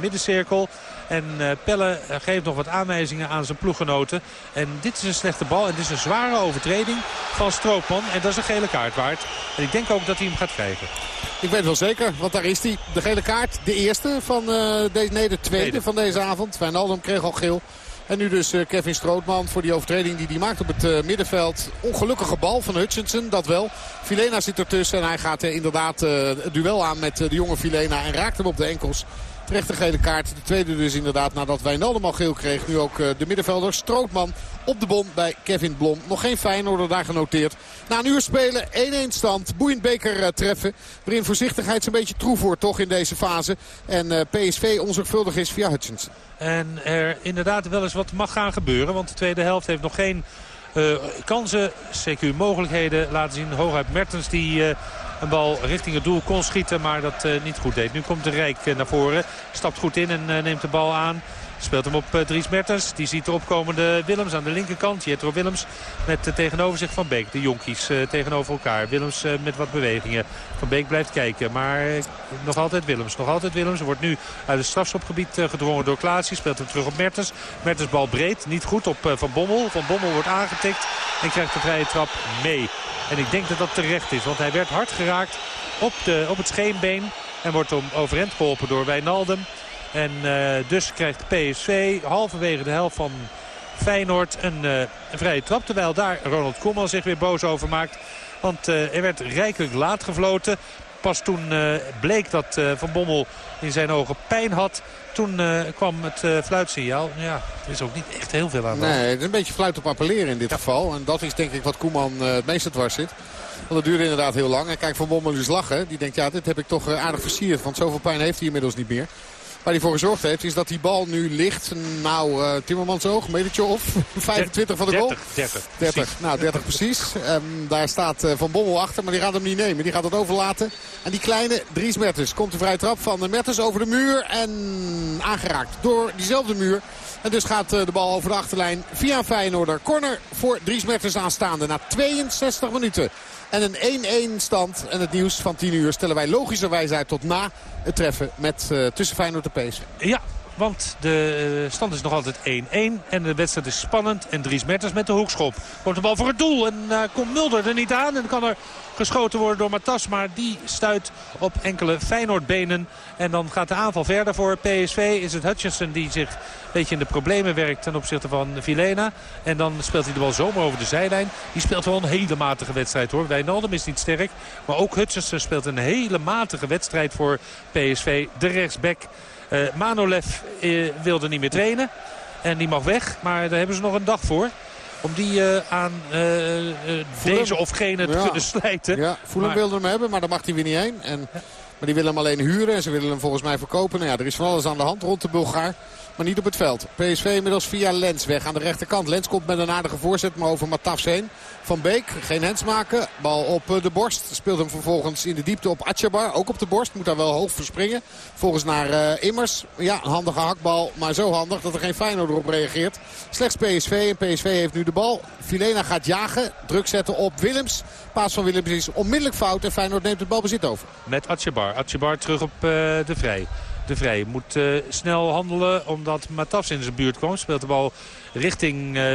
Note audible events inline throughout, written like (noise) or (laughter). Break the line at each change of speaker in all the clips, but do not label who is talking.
middencirkel. En uh, Pelle geeft nog wat aanwijzingen aan zijn ploeggenoten. En dit is een slechte bal. En dit is een zware overtreding van Stroopman. En dat is een gele kaart waard. En ik denk ook dat hij hem gaat krijgen.
Ik weet wel zeker, want daar is hij. De gele kaart, de eerste van uh, deze, nee, de tweede, van deze avond. Wijnaldum kreeg al geel. En nu dus Kevin Strootman voor die overtreding die hij maakt op het middenveld. Ongelukkige bal van Hutchinson, dat wel. Filena zit ertussen en hij gaat inderdaad het duel aan met de jonge Filena. En raakt hem op de enkels. Terecht gele kaart. De tweede dus inderdaad nadat Wijnaldum al geel kreeg. Nu ook de middenvelder Strootman op de bom bij Kevin Blom. Nog geen Feyenoorder daar genoteerd. Na een uur spelen 1-1 stand. Boeiend beker treffen. Waarin voorzichtigheid een beetje troef toch in deze fase. En PSV onzorgvuldig is via Hutchinson.
En er inderdaad wel eens wat mag gaan gebeuren. Want de tweede helft heeft nog geen uh, kansen, CQ mogelijkheden laten zien. Hooguit Mertens die een bal richting het doel kon schieten, maar dat uh, niet goed deed. Nu komt de Rijk naar voren, stapt goed in en neemt de bal aan. Speelt hem op Dries Mertens. Die ziet de opkomende Willems aan de linkerkant. Jetro Willems met tegenover zich Van Beek. De jonkies tegenover elkaar. Willems met wat bewegingen. Van Beek blijft kijken. Maar nog altijd Willems. Nog altijd Willems. Wordt nu uit het strafschopgebied gedwongen door Klaasie. Speelt hem terug op Mertens. Mertens bal breed. Niet goed op Van Bommel. Van Bommel wordt aangetikt. En krijgt de vrije trap mee. En ik denk dat dat terecht is. Want hij werd hard geraakt op, de, op het scheenbeen. En wordt om overend geholpen door Wijnaldum. En uh, dus krijgt PSV halverwege de helft van Feyenoord een, uh, een vrije trap. Terwijl daar Ronald Koeman zich weer boos over maakt. Want uh, er werd rijkelijk laat gefloten. Pas toen bleek dat Van Bommel in zijn ogen pijn had. Toen kwam het fluitsignaal. Ja, er is ook niet echt heel veel aan
de Nee, het is een beetje fluit op appelleren in dit ja. geval. En dat is denk ik wat Koeman het meeste dwars zit. Want het duurde inderdaad heel lang. En kijk, Van Bommel is lachen. Die denkt, ja, dit heb ik toch aardig versierd. Want zoveel pijn heeft hij inmiddels niet meer. Waar hij voor gezorgd heeft is dat die bal nu ligt. Nou, uh, Timmermans oog, metertje of (laughs) 25 van de goal.
30, 30.
30 nou, 30 precies. Um, daar staat uh, Van Bommel achter, maar die gaat hem niet nemen. Die gaat het overlaten. En die kleine Dries Mertens komt de vrije trap van Mertens over de muur. En aangeraakt door diezelfde muur. En dus gaat uh, de bal over de achterlijn via Feyenoorder. Corner voor Dries Mertens aanstaande na 62 minuten. En een 1-1 stand. En het nieuws van 10 uur stellen wij logischerwijs uit tot na het treffen met, uh, tussen Feyenoord en PSV.
Ja, want de eh, stand is nog altijd 1-1. En de wedstrijd is spannend. En Dries Mertens met de hoekschop. Wordt de bal voor het doel. En uh, komt Mulder er niet aan. En kan er geschoten worden door Matas. Maar die stuit op enkele Feyenoordbenen. En dan gaat de aanval verder voor PSV. Is het Hutchinson die zich een beetje in de problemen werkt ten opzichte van Vilena. En dan speelt hij de bal zomaar over de zijlijn. Die speelt wel een hele matige wedstrijd hoor. Wijnaldum is niet sterk. Maar ook Hutchinson speelt een hele matige wedstrijd voor PSV. De rechtsback. Uh, Manolev uh, wilde niet meer trainen. En die mag weg. Maar daar hebben ze nog een dag voor. Om die uh, aan deze of gene te kunnen slijten.
Ja, Fulham maar... wilde hem hebben, maar daar mag hij weer niet heen. En, maar die willen hem alleen huren en ze willen hem volgens mij verkopen. Nou ja, er is van alles aan de hand rond de Bulgaar maar niet op het veld. PSV inmiddels via Lens weg aan de rechterkant. Lens komt met een aardige voorzet, maar over Matafs heen. Van Beek, geen hens maken. Bal op eh, de borst. Speelt hem vervolgens in de diepte op Atjabar. Ook op de borst. Moet daar wel hoog verspringen. Volgens naar uh, Immers. Ja, handige hakbal. Maar zo handig dat er geen Feyenoord erop reageert. Slechts PSV. En PSV heeft nu de bal. Filena gaat jagen. Druk zetten op Willems. Paas van Willems is onmiddellijk fout. En Feyenoord neemt het balbezit over.
Met Atjabar. Atjabar terug op uh, de vrij. De Vrij moet uh, snel handelen omdat Matafs in zijn buurt kwam. Speelt de bal richting uh,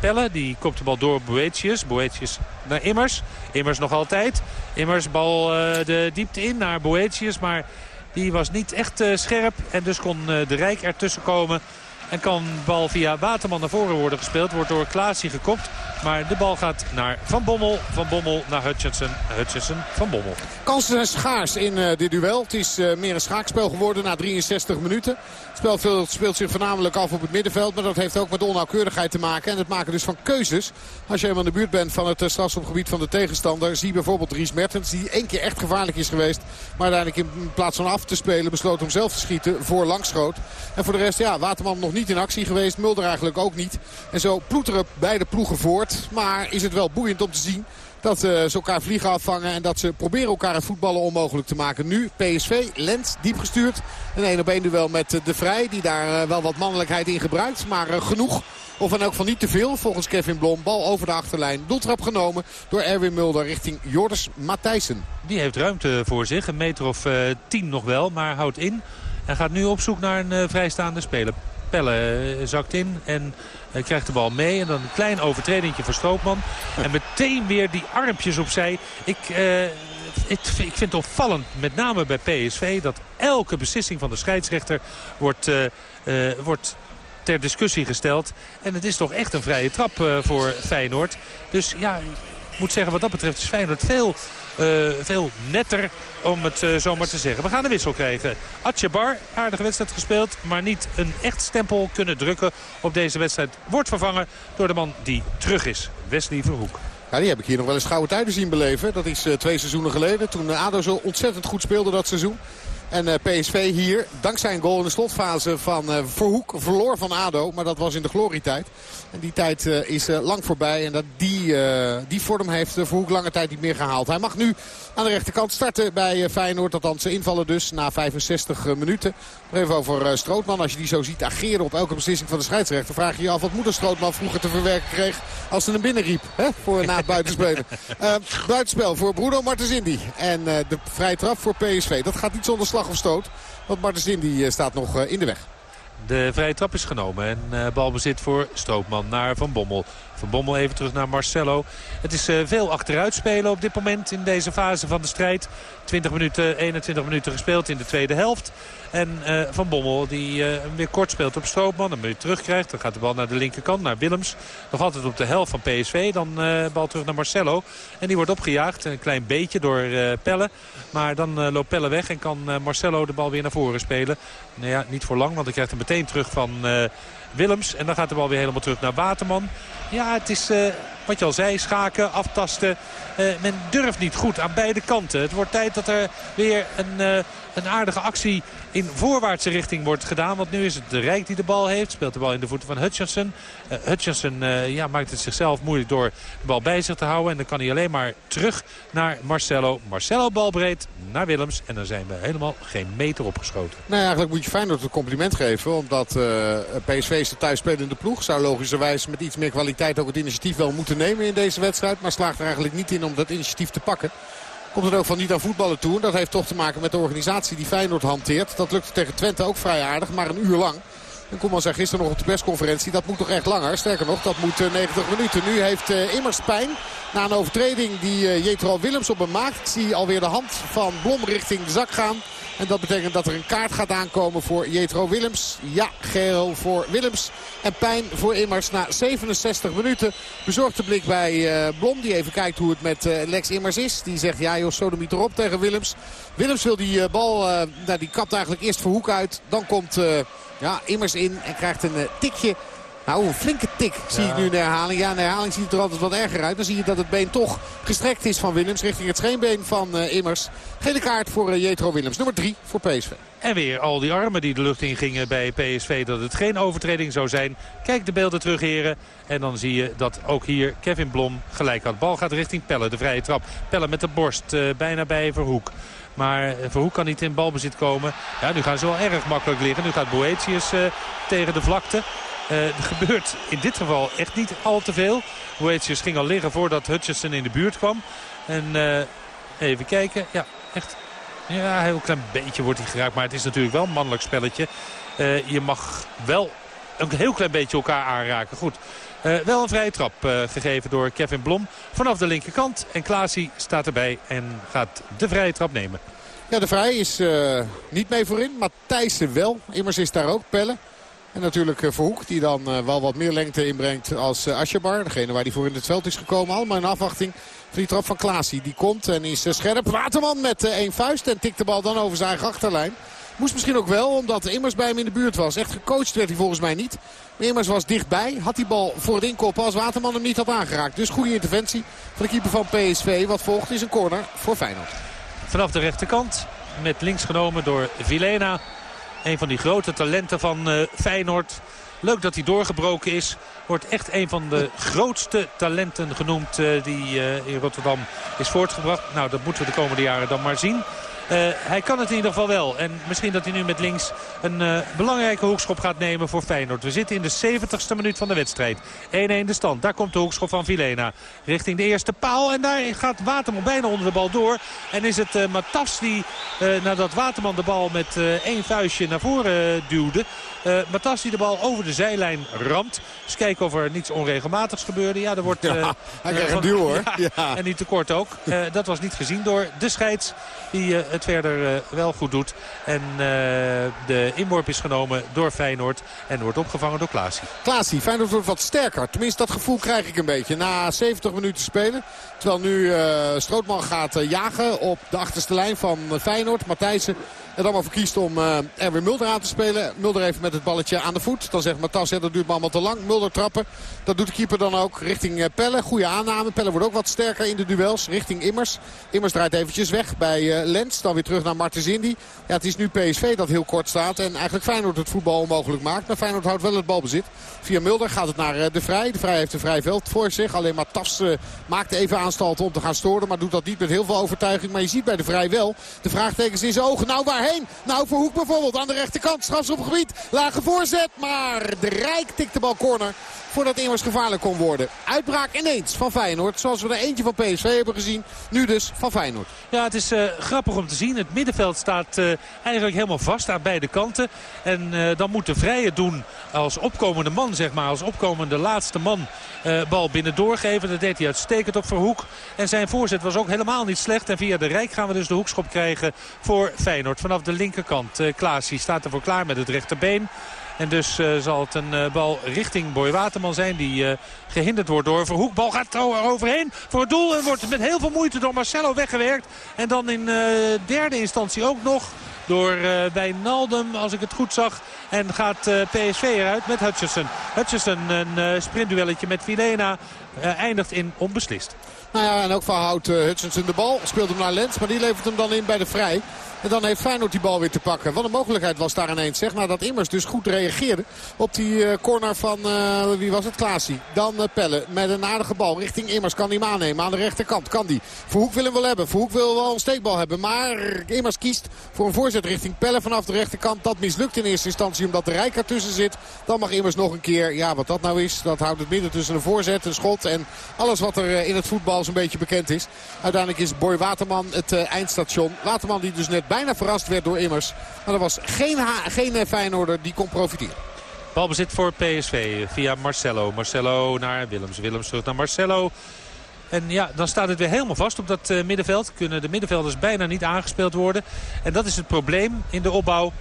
Pelle. Die kopt de bal door Boetius. Boetius naar Immers. Immers nog altijd. Immers bal de diepte in naar Boetius. Maar die was niet echt scherp. En dus kon de Rijk ertussen komen. En kan bal via Waterman naar voren worden gespeeld. Wordt door Klaasie gekopt. Maar de bal gaat naar Van Bommel. Van Bommel naar Hutchinson. Hutchinson van Bommel.
Kansen zijn schaars in uh, dit duel. Het is uh, meer een schaakspel geworden na 63 minuten. Spel speelt zich voornamelijk af op het middenveld. Maar dat heeft ook met onnauwkeurigheid te maken. En het maken dus van keuzes. Als je helemaal in de buurt bent van het uh, strafschopgebied van de tegenstander. Zie bijvoorbeeld Ries Mertens. Die één keer echt gevaarlijk is geweest. Maar uiteindelijk in plaats van af te spelen besloot om zelf te schieten. Voor langschoot. En voor de rest ja Waterman nog niet in actie geweest. Mulder eigenlijk ook niet. En zo ploeteren beide ploegen voort. Maar is het wel boeiend om te zien dat uh, ze elkaar vliegen afvangen en dat ze proberen elkaar het voetballen onmogelijk te maken. Nu PSV, Lens, diep gestuurd. Een 1 op 1 duel met uh, De Vrij, die daar uh, wel wat mannelijkheid in gebruikt. Maar genoeg, of in elk geval niet te veel, volgens Kevin Blom. Bal over de achterlijn, doeltrap genomen door Erwin Mulder richting Jordis Matthijssen.
Die heeft ruimte voor zich, een meter of tien nog wel, maar houdt in. En gaat nu op zoek naar een vrijstaande speler. Pelle zakt in en krijgt de bal mee. En dan een klein overtredingje voor Stroopman. En meteen weer die armpjes opzij. Ik, ik, ik vind het opvallend, met name bij PSV... dat elke beslissing van de scheidsrechter wordt, wordt ter discussie gesteld. En het is toch echt een vrije trap voor Feyenoord. Dus ja, ik moet zeggen wat dat betreft is Feyenoord veel, veel netter om het uh, zo maar te zeggen. We gaan een wissel krijgen. Atjebar, aardige wedstrijd gespeeld, maar niet een echt stempel kunnen drukken op deze wedstrijd. Wordt vervangen door de man die terug is, Wesley Verhoek.
Die heb ik hier nog wel eens gouden tijden zien beleven. Dat is uh, twee seizoenen geleden. Toen ADO zo ontzettend goed speelde dat seizoen. En uh, PSV hier, dankzij een goal in de slotfase van uh, Verhoek, verloor van ADO. Maar dat was in de glorietijd. En die tijd uh, is lang voorbij. En dat die, die vorm heeft Verhoek lange tijd niet meer gehaald. Hij mag nu aan de rechterkant starten bij Feyenoord. Althans invallen dus na 65 minuten. Nog even over Strootman. Als je die zo ziet ageren op elke beslissing van de scheidsrechter... vraag je je af wat moeder Strootman vroeger te verwerken kreeg... als ze hem binnenriep hè, voor, na het (laughs) buitenspelen. buitenspel voor Bruno Martens En de vrije trap voor PSV. Dat gaat niet zonder slag slag of stoot. Want die eh, staat nog eh, in de weg.
De vrije trap is genomen en uh, balbezit voor Stroopman naar Van Bommel. Van Bommel even terug naar Marcelo. Het is uh, veel achteruit spelen op dit moment in deze fase van de strijd. 20 minuten, 21 minuten gespeeld in de tweede helft. En uh, Van Bommel die uh, weer kort speelt op Stroopman. Dan weer terugkrijgt. Dan gaat de bal naar de linkerkant, naar Willems. Nog altijd op de helft van PSV. Dan bal terug naar Marcelo. En die wordt opgejaagd. Een klein beetje door Pelle. Maar dan loopt Pelle weg en kan Marcelo de bal weer naar voren spelen. Nou ja, niet voor lang, want hij krijgt hem meteen terug van Willems. En dan gaat de bal weer helemaal terug naar Waterman. Ja, het is wat je al zei, schaken, aftasten. men durft niet goed aan beide kanten. Het wordt tijd dat er weer een een aardige actie in voorwaartse richting wordt gedaan. Want nu is het de Rijk die de bal heeft. Speelt de bal in de voeten van Hutchinson. Uh, Hutchinson uh, ja, maakt het zichzelf moeilijk door de bal bij zich te houden. En dan kan hij alleen maar terug naar Marcelo. Marcelo balbreed naar Willems. En dan zijn we helemaal geen meter opgeschoten.
Nee, eigenlijk moet je Feyenoord een compliment geven. Omdat eh, PSV is de thuisspelende ploeg. Zou logischerwijs met iets meer kwaliteit ook het initiatief wel moeten nemen in deze wedstrijd. Maar slaagt er eigenlijk niet in om dat initiatief te pakken komt het ook van niet aan voetballen toe. Dat heeft toch te maken met de organisatie die Feyenoord hanteert. Dat lukte tegen Twente ook vrij aardig, maar een uur lang. En Koeman zei gisteren nog op de persconferentie, dat moet toch echt langer. Sterker nog, dat moet 90 eh, minuten. Nu heeft uh, Immers pijn na een overtreding die uh, Jetro Willems op hem maakt. Ik zie alweer de hand van Blom richting de zak gaan. En dat betekent dat er een kaart gaat aankomen voor Jetro Willems. Ja, geel voor Willems. En pijn voor Immers na 67 minuten. Bezorgde blik bij Blom. Die even kijkt hoe het met Lex Immers is. Die zegt ja joh, sodomiet erop tegen Willems. Willems wil die bal, nou, die kapt eigenlijk eerst voor Hoek uit. Dan komt ja, Immers in en krijgt een tikje nou, een flinke tik zie ik nu in de herhaling. Ja, in de herhaling ziet het er altijd wat erger uit. Dan zie je dat het been toch gestrekt is van Willems richting het scheenbeen van uh, Immers. Gele kaart voor uh, Jetro Willems. Nummer 3 voor PSV.
En weer al die armen die de lucht in gingen bij PSV. Dat het geen overtreding zou zijn. Kijk de beelden terug heren. En dan zie je dat ook hier Kevin Blom gelijk had. Bal gaat richting Pelle, de vrije trap. Pelle met de borst, uh, bijna bij Verhoek. Maar Verhoek kan niet in balbezit komen. Ja, nu gaan ze wel erg makkelijk liggen. Nu gaat Boetius uh, tegen de vlakte. Uh, er gebeurt in dit geval echt niet al te veel. Boetius ging al liggen voordat Hutchinson in de buurt kwam. En uh, even kijken. Ja, echt. Ja, een heel klein beetje wordt hij geraakt. Maar het is natuurlijk wel een mannelijk spelletje. Je mag wel een heel klein beetje elkaar aanraken. Goed. Uh, wel een vrije trap uh, gegeven door Kevin Blom vanaf de linkerkant. En Klaasie staat erbij en gaat de vrije trap nemen.
Ja, de vrij is uh, niet mee voorin, maar Thijssen wel. Immers is daar ook, Pellen. En natuurlijk eh, Verhoek die dan eh, wel wat meer lengte inbrengt als eh, Asjebar. Degene waar hij voor in het veld is gekomen. Allemaal in afwachting die trap van Klaasie. Die komt en is scherp. Waterman met één vuist en tikt de bal dan over zijn achterlijn. Moest misschien ook wel, omdat Immers bij hem in de buurt was. Echt gecoacht werd hij volgens mij niet. Maar Immers was dichtbij. Had die bal voor het inkoppen als Waterman hem niet had aangeraakt. Dus goede interventie van de keeper van PSV. Wat volgt is een corner voor Feyenoord.
Vanaf de rechterkant met links genomen door Vilena. Een van die grote talenten van uh, Feyenoord. Leuk dat hij doorgebroken is. Wordt echt een van de grootste talenten genoemd die in Rotterdam is voortgebracht. Nou, dat moeten we de komende jaren dan maar zien. Uh, hij kan het in ieder geval wel. En misschien dat hij nu met links een uh, belangrijke hoekschop gaat nemen voor Feyenoord. We zitten in de 70ste minuut van de wedstrijd. 1-1 de stand. Daar komt de hoekschop van Vilena. Richting de eerste paal. En daar gaat Waterman bijna onder de bal door. En is het uh, Matas die nadat Waterman de bal met één vuistje naar voren duwde... Uh, Matas die de bal over de zijlijn ramt. Dus kijken of er niets onregelmatigs gebeurde. Ja, er wordt... Uh,
hij krijgt een duw hoor. (laughs)
Ja, En niet te kort ook. Dat was niet gezien door de scheids. Die het verder wel goed doet. En de inworp is genomen door Feyenoord. En wordt opgevangen door Klaasie.
Klaasie, Feyenoord wordt wat sterker. Tenminste, dat gevoel krijg ik een beetje. Na 70 minuten spelen. Terwijl nu Strootman gaat jagen op de achterste lijn van Feyenoord. Matthijssen en dan maar verkiest om uh, Erwin Mulder aan te spelen. Mulder even met het balletje aan de voet. Dan zegt Matas, dat duurt allemaal te lang. Mulder trappen. Dat doet de keeper dan ook richting Pelle. Goede aanname. Pelle wordt ook wat sterker in de duels. Richting Immers. Immers draait eventjes weg bij Lens. Dan weer terug naar Martens Indy. Ja, het is nu PSV dat heel kort staat. En eigenlijk Feyenoord het voetbal onmogelijk maakt. Maar Feyenoord houdt wel het balbezit. Via Mulder gaat het naar De Vrij. De Vrij heeft een vrij veld voor zich. Alleen Matas maakt even om te gaan storen. Maar doet dat niet met heel veel overtuiging. Maar je ziet bij De Vrij wel de vraagtekens in zijn ogen. Nou, waar nou, voor Hoek bijvoorbeeld aan de rechterkant. Strafschopgebied. Lage voorzet. Maar de Rijk tikt de bal corner voordat Immers gevaarlijk kon worden. Uitbraak ineens van Feyenoord. Zoals we er eentje van PSV hebben gezien. Nu dus van Feyenoord.
Ja, het is uh, grappig om te zien. Het middenveld staat uh, eigenlijk helemaal vast aan beide kanten. En uh, dan moet de Vrije doen als opkomende man, zeg maar. Als opkomende laatste man bal binnen doorgeven. Dat deed hij uitstekend op Verhoek. En zijn voorzet was ook helemaal niet slecht. En via de Rijk gaan we dus de hoekschop krijgen voor Feyenoord. Vanaf de linkerkant. Klaasie staat ervoor klaar met het rechterbeen. En dus uh, zal het een uh, bal richting Boy Waterman zijn. Die uh, gehinderd wordt door Verhoek. Bal gaat er overheen voor het doel. En wordt met heel veel moeite door Marcelo weggewerkt. En dan in derde instantie ook nog door Wijnaldum, als ik het goed zag. En gaat PSV eruit met Hutchison. Hutchison, een sprintduelletje met Vilena, eindigt in onbeslist.
Nou ja, en ook van houdt Hutchinson de bal. Speelt hem naar Lens, maar die levert hem dan in bij de Vrij. En dan heeft Feyenoord die bal weer te pakken. Wat een mogelijkheid was daar ineens. Zeg, nadat Immers dus goed reageerde op die uh, corner van, uh, wie was het, Klaasie. Dan uh, Pelle met een aardige bal richting Immers. Kan hij hem aannemen aan de rechterkant. Kan die. Verhoek wil hem wel hebben. Verhoek wil wel een steekbal hebben. Maar Immers kiest voor een voorzet richting Pelle vanaf de rechterkant. Dat mislukt in eerste instantie omdat de Rijk ertussen zit. Dan mag Immers nog een keer, ja wat dat nou is. Dat houdt het midden tussen een voorzet, een schot en alles wat er in het voetbal zo'n beetje bekend is. Uiteindelijk is Boy Waterman het eindstation. Waterman die dus net bijna verrast werd door Immers. Maar er was geen, geen eh, Feyenoorder die kon profiteren.
Balbezit voor PSV via Marcelo. Marcelo naar Willems. Willems terug naar Marcelo. En ja, dan staat het weer helemaal vast op dat middenveld. Kunnen de middenvelders bijna niet aangespeeld worden. En dat is het probleem in de opbouw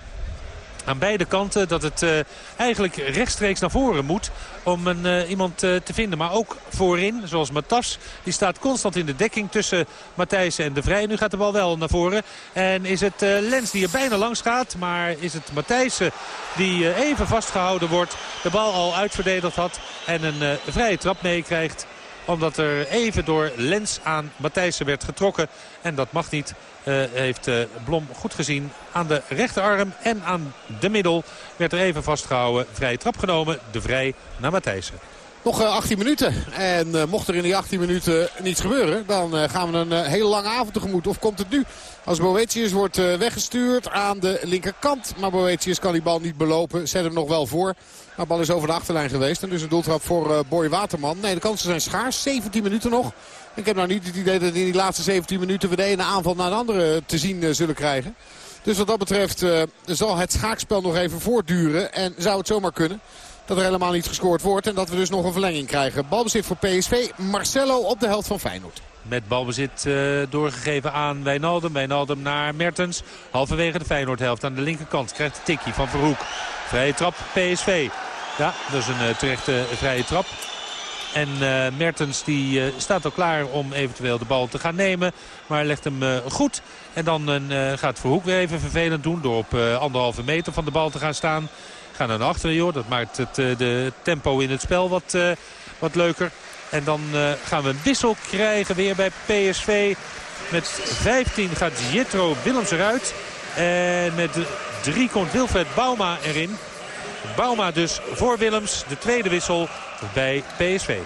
aan beide kanten. Dat het uh, eigenlijk rechtstreeks naar voren moet om een, uh, iemand uh, te vinden. Maar ook voorin, zoals Matas. Die staat constant in de dekking tussen Matthijs en De Vrij. Nu gaat de bal wel naar voren. En is het Lens die er bijna langs gaat. Maar is het Matthijssen die even vastgehouden wordt. De bal al uitverdedigd had. En een vrije trap meekrijgt omdat er even door Lens aan Matthijssen werd getrokken. En dat mag niet. Uh, heeft uh, Blom goed gezien aan de rechterarm en aan de middel. Werd er even vastgehouden. Vrije trap genomen. De vrij naar Matthijssen.
Nog 18 eh, minuten. En uh, mocht er in die 18 minuten niets gebeuren... dan uh, gaan we een hele lange avond tegemoet. Of komt het nu? Als Boetius wordt weggestuurd aan de linkerkant. Maar Boetius kan die bal niet belopen. Zet hem nog wel voor. de bal is over de achterlijn geweest. En dus een doeltrap voor Boy Waterman. Nee, de kansen zijn schaars. 17 minuten nog. Ik heb nou niet het idee dat in die laatste 17 minuten... we de ene aanval naar de andere te zien zullen krijgen. Dus wat dat betreft zal het schaakspel nog even voortduren. En zou het zomaar kunnen dat er helemaal niet gescoord wordt. En dat we dus nog een verlenging krijgen. Balbezit voor PSV. Marcelo op de helft van Feyenoord.
Met balbezit uh, doorgegeven aan Wijnaldum. Wijnaldum naar Mertens. Halverwege de Feyenoord-helft aan de linkerkant. Krijgt de tikkie van Verhoek. Vrije trap PSV. Ja, dat is een uh, terechte vrije trap. En uh, Mertens die, staat al klaar om eventueel de bal te gaan nemen. Maar legt hem goed. En dan gaat Verhoek weer even vervelend doen. Door op anderhalve meter van de bal te gaan staan. Gaan naar achteren, joh. Dat maakt het uh, de tempo in het spel wat, uh, wat leuker. En dan uh, gaan we een wissel krijgen weer bij PSV. Met 15 gaat Jitro Willems eruit. En met 3 komt Wilfred Bauma erin. Bauma dus voor Willems. De tweede wissel bij PSV.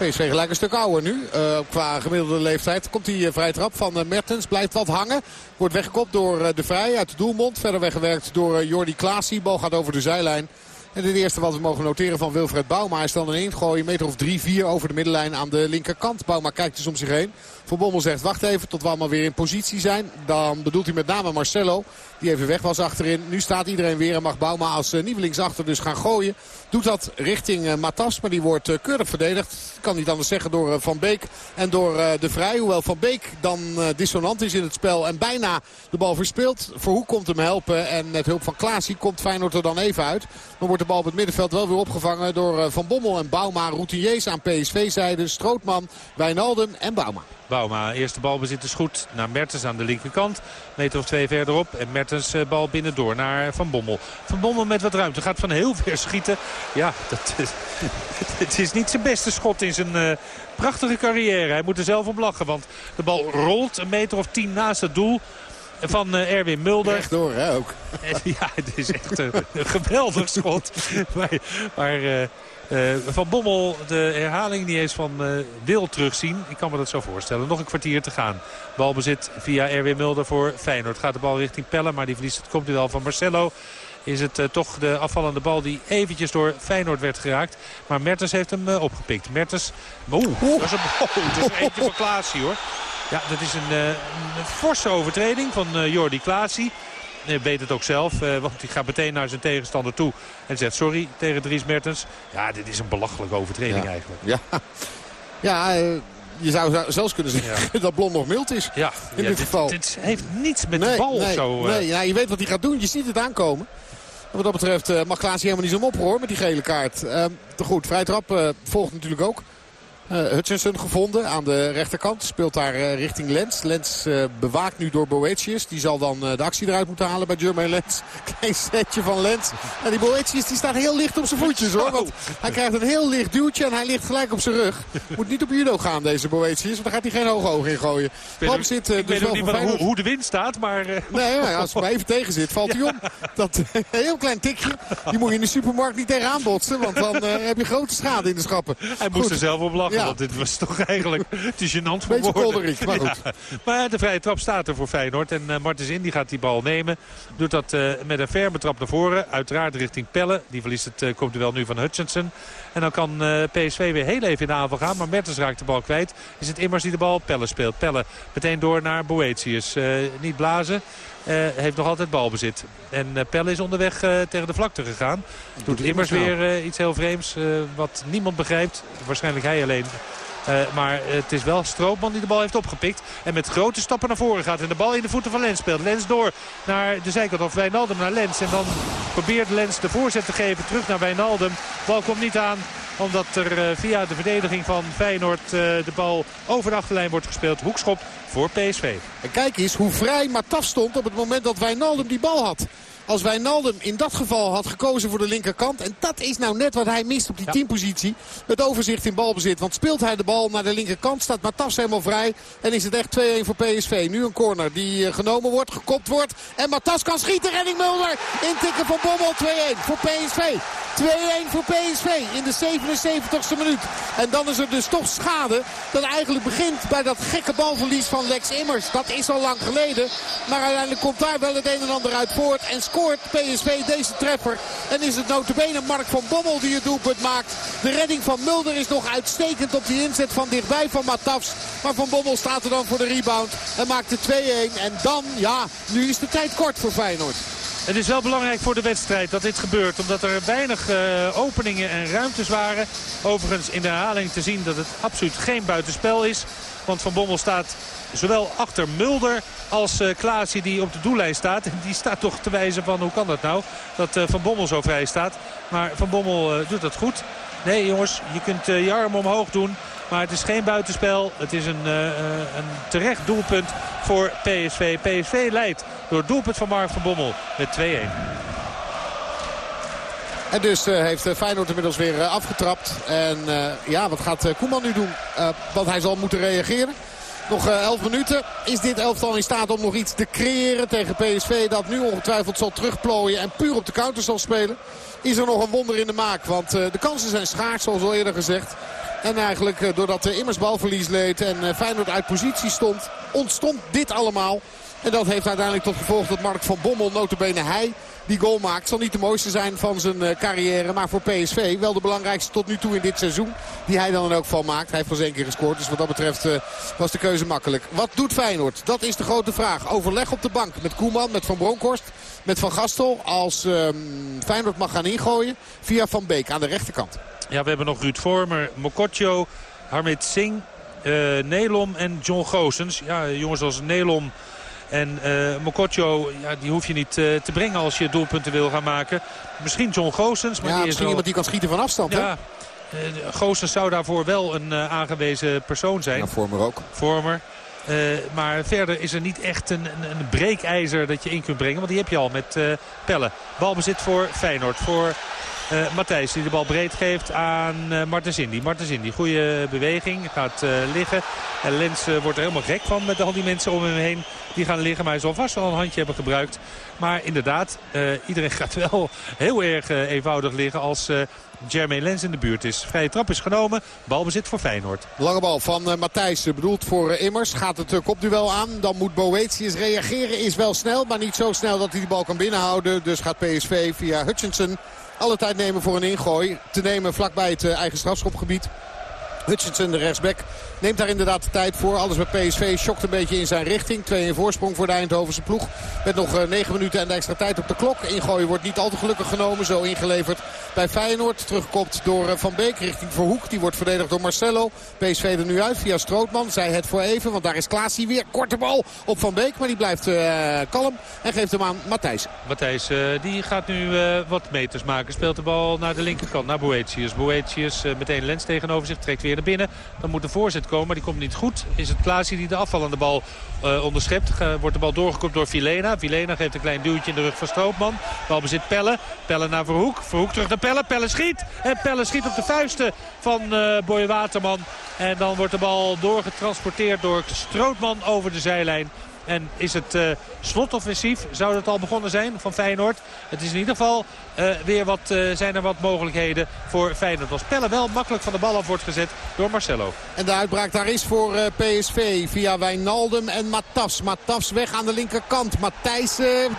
PSV gelijk een stuk ouder nu. Uh, qua gemiddelde leeftijd komt die vrij trap van uh, Mertens. Blijft wat hangen. Wordt weggekopt door De Vrij uit de doelmond. Verder weggewerkt door Jordi Klaasie. Bal gaat over de zijlijn. En het eerste wat we mogen noteren van Wilfred Bouma is dan een ingooi. Een meter of drie, vier over de middenlijn aan de linkerkant. Bouma kijkt dus om zich heen. Van Bommel zegt wacht even tot we allemaal weer in positie zijn. Dan bedoelt hij met name Marcelo. Die even weg was achterin. Nu staat iedereen weer en mag Bouma als uh, nieuwelings achter dus gaan gooien. Doet dat richting uh, Matas. Maar die wordt uh, keurig verdedigd. Kan niet anders zeggen door Van Beek en door De Vrij. Hoewel Van Beek dan dissonant is in het spel. En bijna de bal verspeelt. Verhoek komt hem helpen. En met hulp van Klaasie komt Feyenoord er dan even uit. Dan wordt de bal op het middenveld wel weer opgevangen door Van Bommel en Bouma. Routiniers aan PSV-zijde. Strootman, Wijnaldum en Bouma.
Bouma, eerste balbezit is goed naar Mertens aan de linkerkant. Meter of twee verderop. En Mertens eh, bal binnendoor naar Van Bommel. Van Bommel met wat ruimte. Gaat van heel ver schieten. Ja, dat is, (laughs) het is niet zijn beste schot in zijn uh, prachtige carrière. Hij moet er zelf om lachen. Want de bal rolt een meter of tien naast het doel van uh, Erwin Mulder.
Rechtdoor, hè, ook. (laughs)
ja, het is echt een, een geweldig schot. (laughs) maar, maar uh, uh, van Bommel de herhaling niet eens van uh, wil terugzien. Ik kan me dat zo voorstellen. Nog een kwartier te gaan. Balbezit via Erwin Mulder voor Feyenoord. Gaat de bal richting Pelle, maar die verliest het komt wel van Marcelo. Is het uh, toch de afvallende bal die eventjes door Feyenoord werd geraakt. Maar Mertens heeft hem opgepikt. Mertens, oeh, dat is een, oh, dat is eentje van Klaasie hoor. Ja, dat is een, een forse overtreding van Jordi Klaasie weet het ook zelf. Uh, want hij gaat meteen naar zijn tegenstander toe. En zegt sorry tegen Dries Mertens. Ja, dit is een belachelijke overtreding eigenlijk.
Ja, (laughs) ja uh, je zou zelfs kunnen zeggen ja. (laughs) dat Blom nog mild is. Ja, in dit, geval.
Dit heeft niets met de bal
nee,
of zo.
Nee, ja, je weet wat hij gaat doen. Je ziet het aankomen. wat dat betreft mag Klaas helemaal niet zo op hoor met die gele kaart. Ehm, goed, vrij trap volgt natuurlijk ook. Uh, Hutchinson gevonden aan de rechterkant. Speelt daar uh, richting Lens. Lens uh, bewaakt nu door Boetius. Die zal dan de actie eruit moeten halen bij Jermaine Lens. (laughs) Klein setje van Lens. En die Boetius die staat heel licht op zijn voetjes hoor. Want hij krijgt een heel licht duwtje en hij ligt gelijk op zijn rug. Moet niet op judo gaan deze Boetius. Want daar gaat hij geen hoog oog in gooien.
Bal zit dus weet wel niet hoe, hoe, de wind staat. Maar,
Nee, maar als het maar even tegen zit valt hij om. Dat (laughs) heel klein tikje. Die moet je in de supermarkt niet tegenaan botsen. Want dan heb je grote schade in de schappen.
Hij moest er zelf op lachen. Ja. Want dit was toch eigenlijk (laughs) te gênant voor
Beetje maar (laughs) goed.
Ja. Maar de vrije trap staat er voor Feyenoord. En uh, Martens Indy gaat die bal nemen. Doet dat uh, met een ferme trap naar voren. Uiteraard richting Pelle. Die verliest het uh, komt er wel nu van Hutchinson. En dan kan PSV weer heel even in de aanval gaan. Maar Mertens raakt de bal kwijt. Is het immers die de bal Pelle speelt. Pelle meteen door naar Boetius. niet blazen. Uh, heeft nog altijd balbezit. En uh, Pelle is onderweg uh, tegen de vlakte gegaan. Doet immers weer iets heel vreemds. wat niemand begrijpt. Waarschijnlijk hij alleen. Uh, maar het is wel Stroopman die de bal heeft opgepikt. En met grote stappen naar voren gaat. En de bal in de voeten van Lens speelt. Lens door naar de zijkant. Of Wijnaldum naar Lens. En dan probeert Lens de voorzet te geven. Terug naar Wijnaldum. Bal komt niet aan omdat er uh, via de verdediging van Feyenoord uh, de bal over de achterlijn wordt gespeeld. Hoekschop voor PSV.
En kijk eens hoe vrij Mataf stond op het moment dat Wijnaldum die bal had. Als Wijnaldum in dat geval had gekozen voor de linkerkant. En dat is nou net wat hij mist op die ja. teampositie. Het overzicht in balbezit. Want speelt hij de bal naar de linkerkant staat Matas helemaal vrij. En is het echt 2-1 voor PSV. Nu een corner die uh, genomen wordt, gekopt wordt. En Matas kan schieten. Redding Mulder. Intikken van Bommel 2-1 voor PSV. 2-1 voor PSV in de 77ste minuut. En dan is er dus toch schade dat eigenlijk begint bij dat gekke balverlies van Lex Immers. Dat is al lang geleden. Maar uiteindelijk komt daar wel het een en ander uit voort. En scoort PSV deze treffer. En is het notabene Mark van Bommel die het doelpunt maakt. De redding van Mulder is nog uitstekend op die inzet van dichtbij van Matafs. Maar Van Bommel staat er dan voor de rebound en maakt de 2-1. En dan, ja, nu is de tijd kort voor Feyenoord.
Het is wel belangrijk voor de wedstrijd dat dit gebeurt. Omdat er weinig uh, openingen en ruimtes waren. Overigens in de herhaling te zien dat het absoluut geen buitenspel is. Want Van Bommel staat zowel achter Mulder als uh, die op de doellijn staat. (laughs) Die staat toch te wijzen van hoe kan dat nou dat uh, Van Bommel zo vrij staat. Maar Van Bommel doet dat goed. Nee jongens, je kunt je arm omhoog doen. Maar het is geen buitenspel. Het is een, een terecht doelpunt voor PSV. PSV leidt door het doelpunt van Mark van Bommel met 2-1.
En dus uh, heeft Feyenoord inmiddels weer afgetrapt. En ja, wat gaat Koeman nu doen? want hij zal moeten reageren. Nog 11 minuten. Is dit elftal in staat om nog iets te creëren tegen PSV dat nu ongetwijfeld zal terugplooien en puur op de counter zal spelen? Is er nog een wonder in de maak? Want de kansen zijn schaars zoals al eerder gezegd. En eigenlijk doordat Immers balverlies leed en Feyenoord uit positie stond, ontstond dit allemaal. En dat heeft uiteindelijk tot gevolg dat Mark van Bommel, notabene hij, die goal maakt. Zal niet de mooiste zijn van zijn eh, carrière. Maar voor PSV wel de belangrijkste tot nu toe in dit seizoen. Die hij dan ook van maakt. Hij heeft pas één keer gescoord. Dus wat dat betreft was de keuze makkelijk. Wat doet Feyenoord? Dat is de grote vraag. Overleg op de bank met Koeman, met Van Bronckhorst, met Van Gastel. Als um, Feyenoord mag gaan ingooien via Van Beek aan de rechterkant.
Ja, we hebben nog Ruud Vormer, Mokotjo, Harmit Singh, uh, Nelom en John Goosens. Ja, jongens als Nelom en uh, Mokotjo, ja, die hoef je niet uh, te brengen als je doelpunten wil gaan maken. Misschien John Goossens. Maar
ja,
die
misschien iemand die kan schieten van afstand.
Ja, uh, Goossens zou daarvoor wel een aangewezen persoon zijn.
Ja, Vormer ook.
Vormer. maar verder is er niet echt een, een, een, breekijzer dat je in kunt brengen. Want die heb je al met Pelle. Balbezit voor Feyenoord. Voor uh, Matthijs die de bal breed geeft aan uh, Martens Indy. Martens Indy, goede beweging. Gaat uh, liggen. En Lens wordt er helemaal gek van met al die mensen om hem heen. Die gaan liggen, maar hij zal vast wel een handje hebben gebruikt. Maar inderdaad, iedereen (laughs) gaat wel heel erg eenvoudig liggen als Jeremy Lens in de buurt is. Vrije trap is genomen. Balbezit voor Feyenoord.
Lange bal van uh, Matthijs. Bedoeld voor Immers. Gaat het uh, kopduel aan. Dan moet Boetius reageren. Is wel snel. Maar niet zo snel dat hij de bal kan binnenhouden. Dus gaat PSV via Hutchinson alle tijd nemen voor een ingooi. Te nemen vlakbij het eigen strafschopgebied. Hutchinson, de rechtsback, neemt daar inderdaad de tijd voor. Alles bij PSV schokt een beetje in zijn richting. 2 in voorsprong voor de Eindhovense ploeg. Met nog 9 minuten en de extra tijd op de klok. Ingooien wordt niet al te gelukkig genomen. Zo ingeleverd bij Feyenoord. Terugkomt door Van Beek richting Verhoek. Die wordt verdedigd door Marcelo. PSV er nu uit via Strootman. Zij het voor even, want daar is Klaasie weer. Korte bal op Van Beek, maar die blijft uh, kalm. En geeft hem aan Matthijs.
Matthijs, die gaat nu wat meters maken. Speelt de bal naar de linkerkant, naar Boetius. Boetius meteen Lens tegenover zich, trekt weer naar binnen. Dan moet de voorzet komen, maar die komt niet goed. Is het Klaasie die de afvallende bal uh, onderschept. Wordt de bal doorgekopt door Vilena. Vilena geeft een klein duwtje in de rug van Stroopman. Bal bezit Pelle. Pelle naar Verhoek. Verhoek terug naar Pelle. Pelle schiet. En Pelle schiet op de vuisten van uh, Boy Waterman. En dan wordt de bal doorgetransporteerd door Strootman over de zijlijn. En is het uh, slotoffensief, zou het al begonnen zijn van Feyenoord? Het is in ieder geval uh, weer wat, uh, zijn er wat mogelijkheden voor Feyenoord. Als Pelle wel makkelijk van de bal af wordt gezet door Marcelo.
En de uitbraak daar is voor PSV via Wijnaldum en Matas. Matas weg aan de linkerkant. Matthijs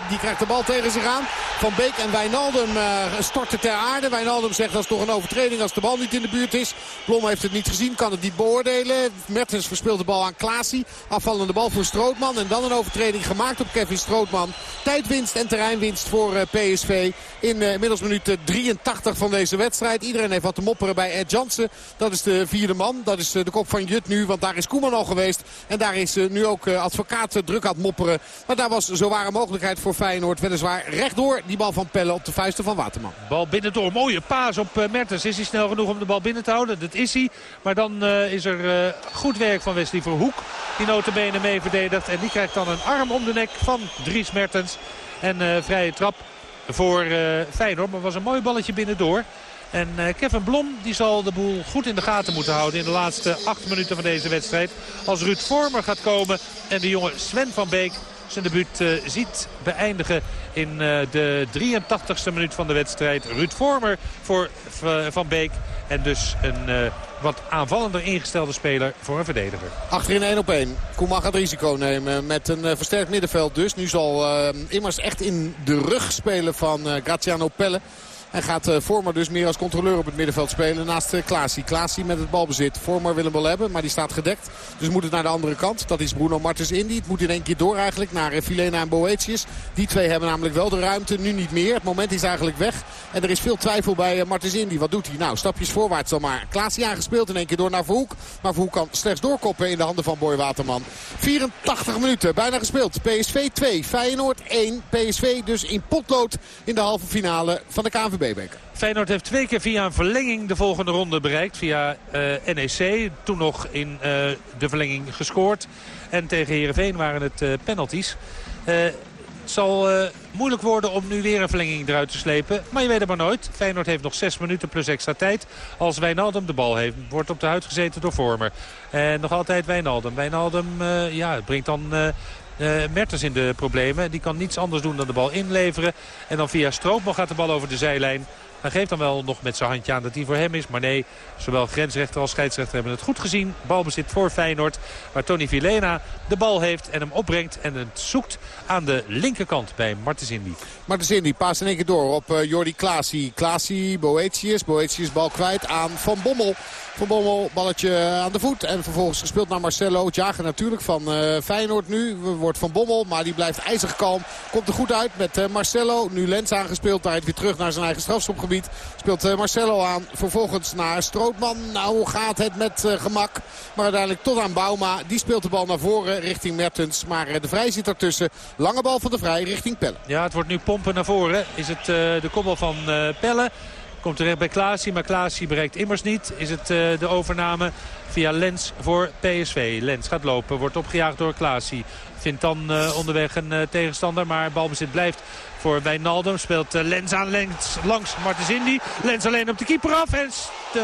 die krijgt de bal tegen zich aan. Van Beek en Wijnaldum storten ter aarde. Wijnaldum zegt dat is toch een overtreding als de bal niet in de buurt is. Blom heeft het niet gezien, kan het niet beoordelen. Mertens verspeelt de bal aan Klaasie. Afvallende bal voor Strootman. En dan een overtreding gemaakt op Kevin Strootman. Tijdwinst en terreinwinst voor PSV in uh, inmiddels minuut 83 van deze wedstrijd. Iedereen heeft wat te mopperen bij Ed Jansen. Dat is de vierde man. Dat is uh, de kop van Jut nu. Want daar is Koeman al geweest. En daar is nu ook advocaat druk aan het mopperen. Maar daar was zowaar mogelijkheid voor Feyenoord. Weliswaar rechtdoor die bal van Pelle op de vuisten van Waterman.
Bal binnendoor. Mooie paas op Mertens. Is hij snel genoeg om de bal binnen te houden? Dat is hij. Maar dan is er goed werk van Wesley Verhoek. Die notabene mee verdedigt. En die krijgt dan een arm om de nek van Dries Mertens. En vrije trap voor uh, Feyenoord. Maar was een mooi balletje binnendoor. En uh, Kevin Blom die zal de boel goed in de gaten moeten houden in de laatste acht minuten van deze wedstrijd. Als Ruud Vormer gaat komen en de jonge Sven van Beek zijn debuut uh, ziet beëindigen in de 83ste minuut van de wedstrijd. Ruud Vormer voor Van Beek. En dus een wat aanvallender ingestelde speler voor een verdediger.
Achterin 1 op 1. Koeman gaat risico nemen met een uh, versterkt middenveld dus. Nu zal uh, Immers echt in de rug spelen van Graziano Pelle. En gaat uh, Vormer dus meer als controleur op het middenveld spelen. Naast uh, Klaasie. Klaasie met het balbezit. Vormer wil hem wel hebben, maar die staat gedekt. Dus moet het naar de andere kant. Dat is Bruno Martens Indy. Het moet in één keer door eigenlijk naar uh, Filena en Boetius. Die twee hebben namelijk wel de ruimte. Nu niet meer. Het moment is eigenlijk weg. En er is veel twijfel bij Martens Indy. Wat doet hij? Nou, stapjes voorwaarts dan maar. Klaasie aangespeeld in één keer door naar Verhoek. Maar Verhoek kan slechts doorkoppen in de handen van Boy Waterman. 84 minuten. Bijna gespeeld. PSV 2. Feyenoord 1. PSV dus in potlood in de halve finale van de KNVB.
Feyenoord heeft twee keer via een verlenging de volgende ronde bereikt. Via uh, NEC. Toen nog in uh, de verlenging gescoord. En tegen Heerenveen waren het uh, penalties. Het zal moeilijk worden om nu weer een verlenging eruit te slepen. Maar je weet het maar nooit. Feyenoord heeft nog 6 minuten plus extra tijd. Als Wijnaldum de bal heeft, wordt op de huid gezeten door Vormer. En nog altijd Wijnaldum. Wijnaldum uh, ja, brengt dan... Mertens in de problemen. Die kan niets anders doen dan de bal inleveren. En dan via Stroopman gaat de bal over de zijlijn. Hij geeft dan wel nog met zijn handje aan dat hij voor hem is. Maar nee, zowel grensrechter als scheidsrechter hebben het goed gezien. Balbezit voor Feyenoord. Waar Tony Vilena de bal heeft en hem opbrengt. En het zoekt aan de linkerkant bij Martens Indy.
Martens Indy in één keer door op uh, Jordi Klaasie. Klaasie, Boetius. Boetius bal kwijt aan Van Bommel. Van Bommel, balletje aan de voet. En vervolgens gespeeld naar Marcelo. Jagen natuurlijk van uh, Feyenoord nu. Wordt Van Bommel, maar die blijft ijzig kalm. Komt er goed uit met uh, Marcelo. Nu Lens aangespeeld. Daar weer terug naar zijn eigen strafschopgebied. Speelt uh, Marcelo aan. Vervolgens naar Strootman. Nou gaat het met gemak. Maar uiteindelijk tot aan Bauma. Die speelt de bal naar voren richting Mertens. Maar de Vrij zit ertussen. Lange bal van de Vrij richting Pelle.
Ja, het wordt nu pompen naar voren. Is het de kopbal van Pelle. Komt terecht bij Klaasie, maar Klaasie bereikt immers niet. Is het uh, de overname via Lens voor PSV. Lens gaat lopen, wordt opgejaagd door Klaasie. Vindt dan uh, onderweg een uh, tegenstander, maar balbezit blijft voor Wijnaldum. Speelt Lens aan langs Martens. Lens alleen op de keeper af en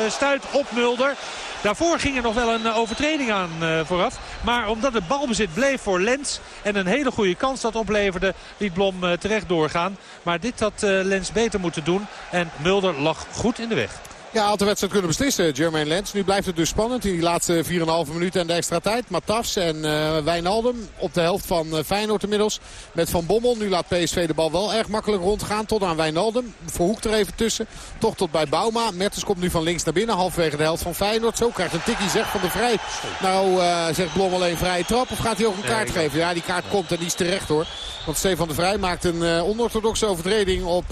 stuit op Mulder. Daarvoor ging er nog wel een eh, overtreding aan vooraf. Maar omdat het balbezit bleef voor Lens en een hele goede kans dat opleverde, liet Blom terecht doorgaan. Maar dit had Lens beter moeten doen. En Mulder lag goed in de weg.
Ja, had de wedstrijd kunnen beslissen, Jermaine Lens. Nu blijft het dus spannend in die laatste 4,5 minuten en de extra tijd. Matas en uh, Wijnaldum op de helft van uh, Feyenoord inmiddels. Met Van Bommel. Nu laat PSV de bal wel erg makkelijk rondgaan. Tot aan Wijnaldum. Verhoekt er even tussen. Toch tot bij Bauma. Mertens komt nu van links naar binnen. Halfwege de helft van Feyenoord. Zo krijgt een tikkie zeg van de Vrij. Nou uh, zegt Blom alleen vrije trap. Of gaat hij ook een kaart geven? Ja, die kaart komt en die is terecht hoor. Want Stefan de Vrij maakt een onorthodoxe overtreding op